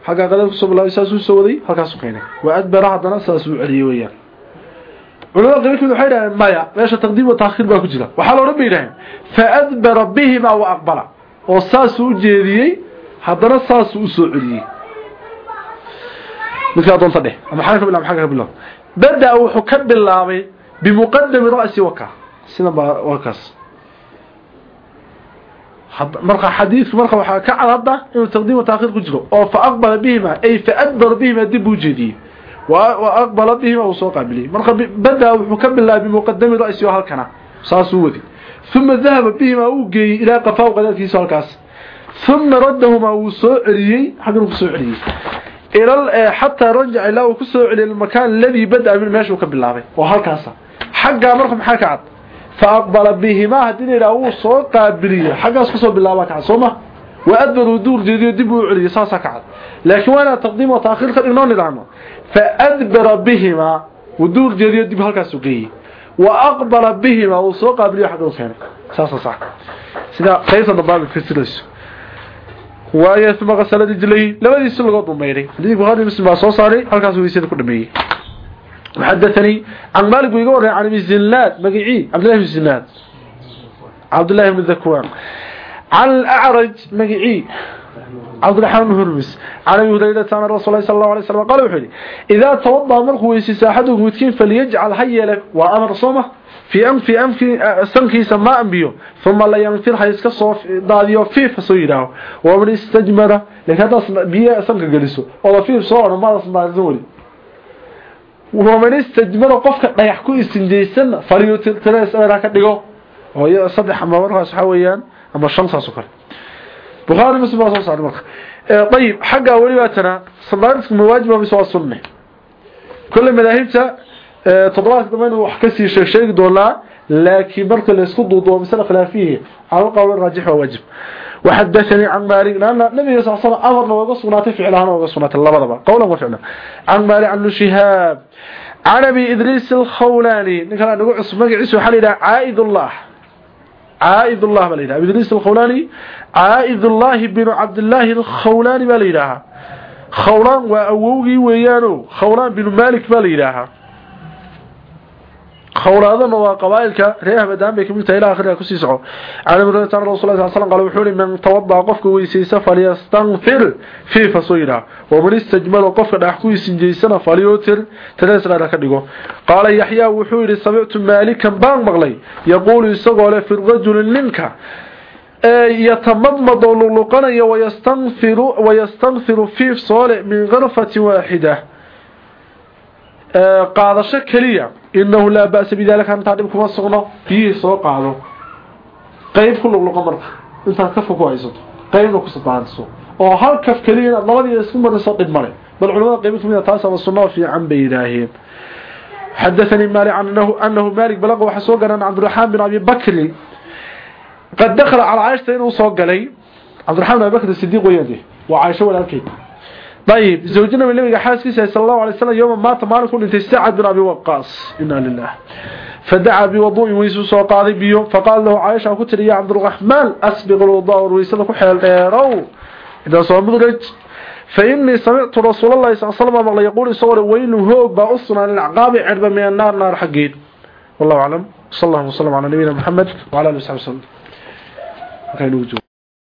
xagga qadar ku soo bilaabay saasuu soo waday halkaasuu keenay. Wa adbara haddana saasuu celiyey weyaan culamada qabiilkood waxay yidhahdeen maya meesha taqdiim wa taakhiir baa ku jira. Waxaa la odhan bay yidhahdeen faadbara bihimaa wa aqbala. Oo saasuu u jeediyey haddana saasuu u soo celiyey. Midkaa doonta dheh ama xagga ka bilab xagga ka bilab bada wuxuu ka bilaabay bimuqadami ra'si waka. Sidan baa wakaas marka xadiis marka waxa ka cadada inuu taqdiim taaqir ku jiro oo fa aqbala bihima ay fa adbar bihima dib u jeedi wa aqbala bihima oo soo qaabili marka bada wuxuu ka bilaabay muqaddami ra'si oo halkana saasu wadi. Thumma dhahaba bihima u geeyay ila qafa qadadkiisa halkaas. Thumma radahuma uu soo celiyay xaqan ku soo celiyay ila hatta raja'a ila uu ku soo celiyay makan alladhi bada min meeshu ka bilaabay oo halkaas xagga marka maxaa ka cad? فأقبل بهما هدين إلى وسوق قابلي حقا اسكسو بالله وكعت صومه وأدبر دور جديد دبوا علي ساسا كعد لكن وانا تقديم وتأخير خلقنا نظامه فأدبر بهما ودور جديد دب هلكا سوقي وأقبل بهما وسوق قبل حق الخير ساسا صح سيدا قيسا ضباب في السلس وآية ثم غسل رجليه لما دي سلقوا ضميري حديث بخاري مسلم باسو صاري هلكا سوقي سيدا كل مي وحدثني عن مالك ويقول عن ابن الزلات مقعي عبد الله بن الزلات عبد الله بن ذكوان عن الأعرج مقعي عبد الرحمن بن هرمس عن ابي هريره ان الرسول صلى الله عليه وسلم قال وحدي اذا توضا مرخ ويسي احدكم متكين فليجعل هيله وامر صومه في ام في ام في سنكي سما انبيو ثم لا ينفر حيس كسو داديو في فسيرا ومن استجمر لكذا بيا سنك غليسو او في سو ما ما زولي wamanistajmara qofka dhagax ku isinjaysanna faryutiltileeraa ka dhigo. Oo iyada saddex ama markaas waxaa weeyaan ama shan saas oo kale. Bukhaari muslim baa soo saaray marka. Ayib xaggaa weli baa tana sandaariska mawaajiba mise waa sunne. Kolle madaahibta toddobaadka dambayna wax ka sii sheeg sheegi doonaa laakiin marka la isku duuduwo misala khilaafihi calal qawli raajix waa waajib. وحدثني عن مالك لأن النبي صلى الله عليه وسلم أمرنا وقصناته فعلها وقصناته الله بضبا قولا وفعلا عن مالك عن شهاب عن أبي إدريس الخولاني نقول نقول عصمك عيسو حالي عائد الله عائد الله بليلها أبي إدريس الخولاني عائد الله بن عبد الله الخولاني بليلها خولان وأووغي ويانو خولان بن مالك بليلها خولادنا وقبائلك ريها مدام بك من إلى آخرها كسي سعو على مرة رسول الله صلى الله عليه وسلم قال وحولي من توضع قفك ويسيس فليستغفر في فصيرها ومن استجمل قفك نحكو يسنجيسنا فليوتر تنسل لك دقو قال يحيى وحولي سمعت مالكا بان مغلي يقول يسقل في الرجل منك يتمضمض لقنا ويستغفر ويستغفر في صالح من غرفة واحدة qaadasho kaliya inahu laa ba'sa bidalika intaa dhib kuma sugno biyihii soo qaado qayb ku luqluqo marka intaad kafka ku haysato qaybna ku sadaanso oo hal kaf kaliya inaad labadii isku mariso dhib male bal culimada qayb kamid ah taas ama sunno fiican bay yidhaaheen حدثني مالك عنه أنه مالك بلغ وحسوق أن عبد الرحمن بن أبي بكر قد دخل على عائشة إنه صوق لي عبد الرحمن بن أبي بكر الصديق ويده وعائشة ولا الكيد طيب زوجنا من النبي حاسس صلى الله عليه وسلم يوم مات مالك انت سعد بن ابي وقاص انا لله فدعا بوضوء ويسو سو قادي بيو فقال له عائشه كنت يا عبد الرحمن اسبغ الوضوء ويسو كحيل دheerow اذا soo mudrij فإني سمعت رسول الله صلى الله عليه وسلم والله يقول صور وين هو باصنا للعقاب عرب من النار نار حقين والله اعلم صلى الله وسلم على نبينا محمد وعلى اله وصحبه وسلم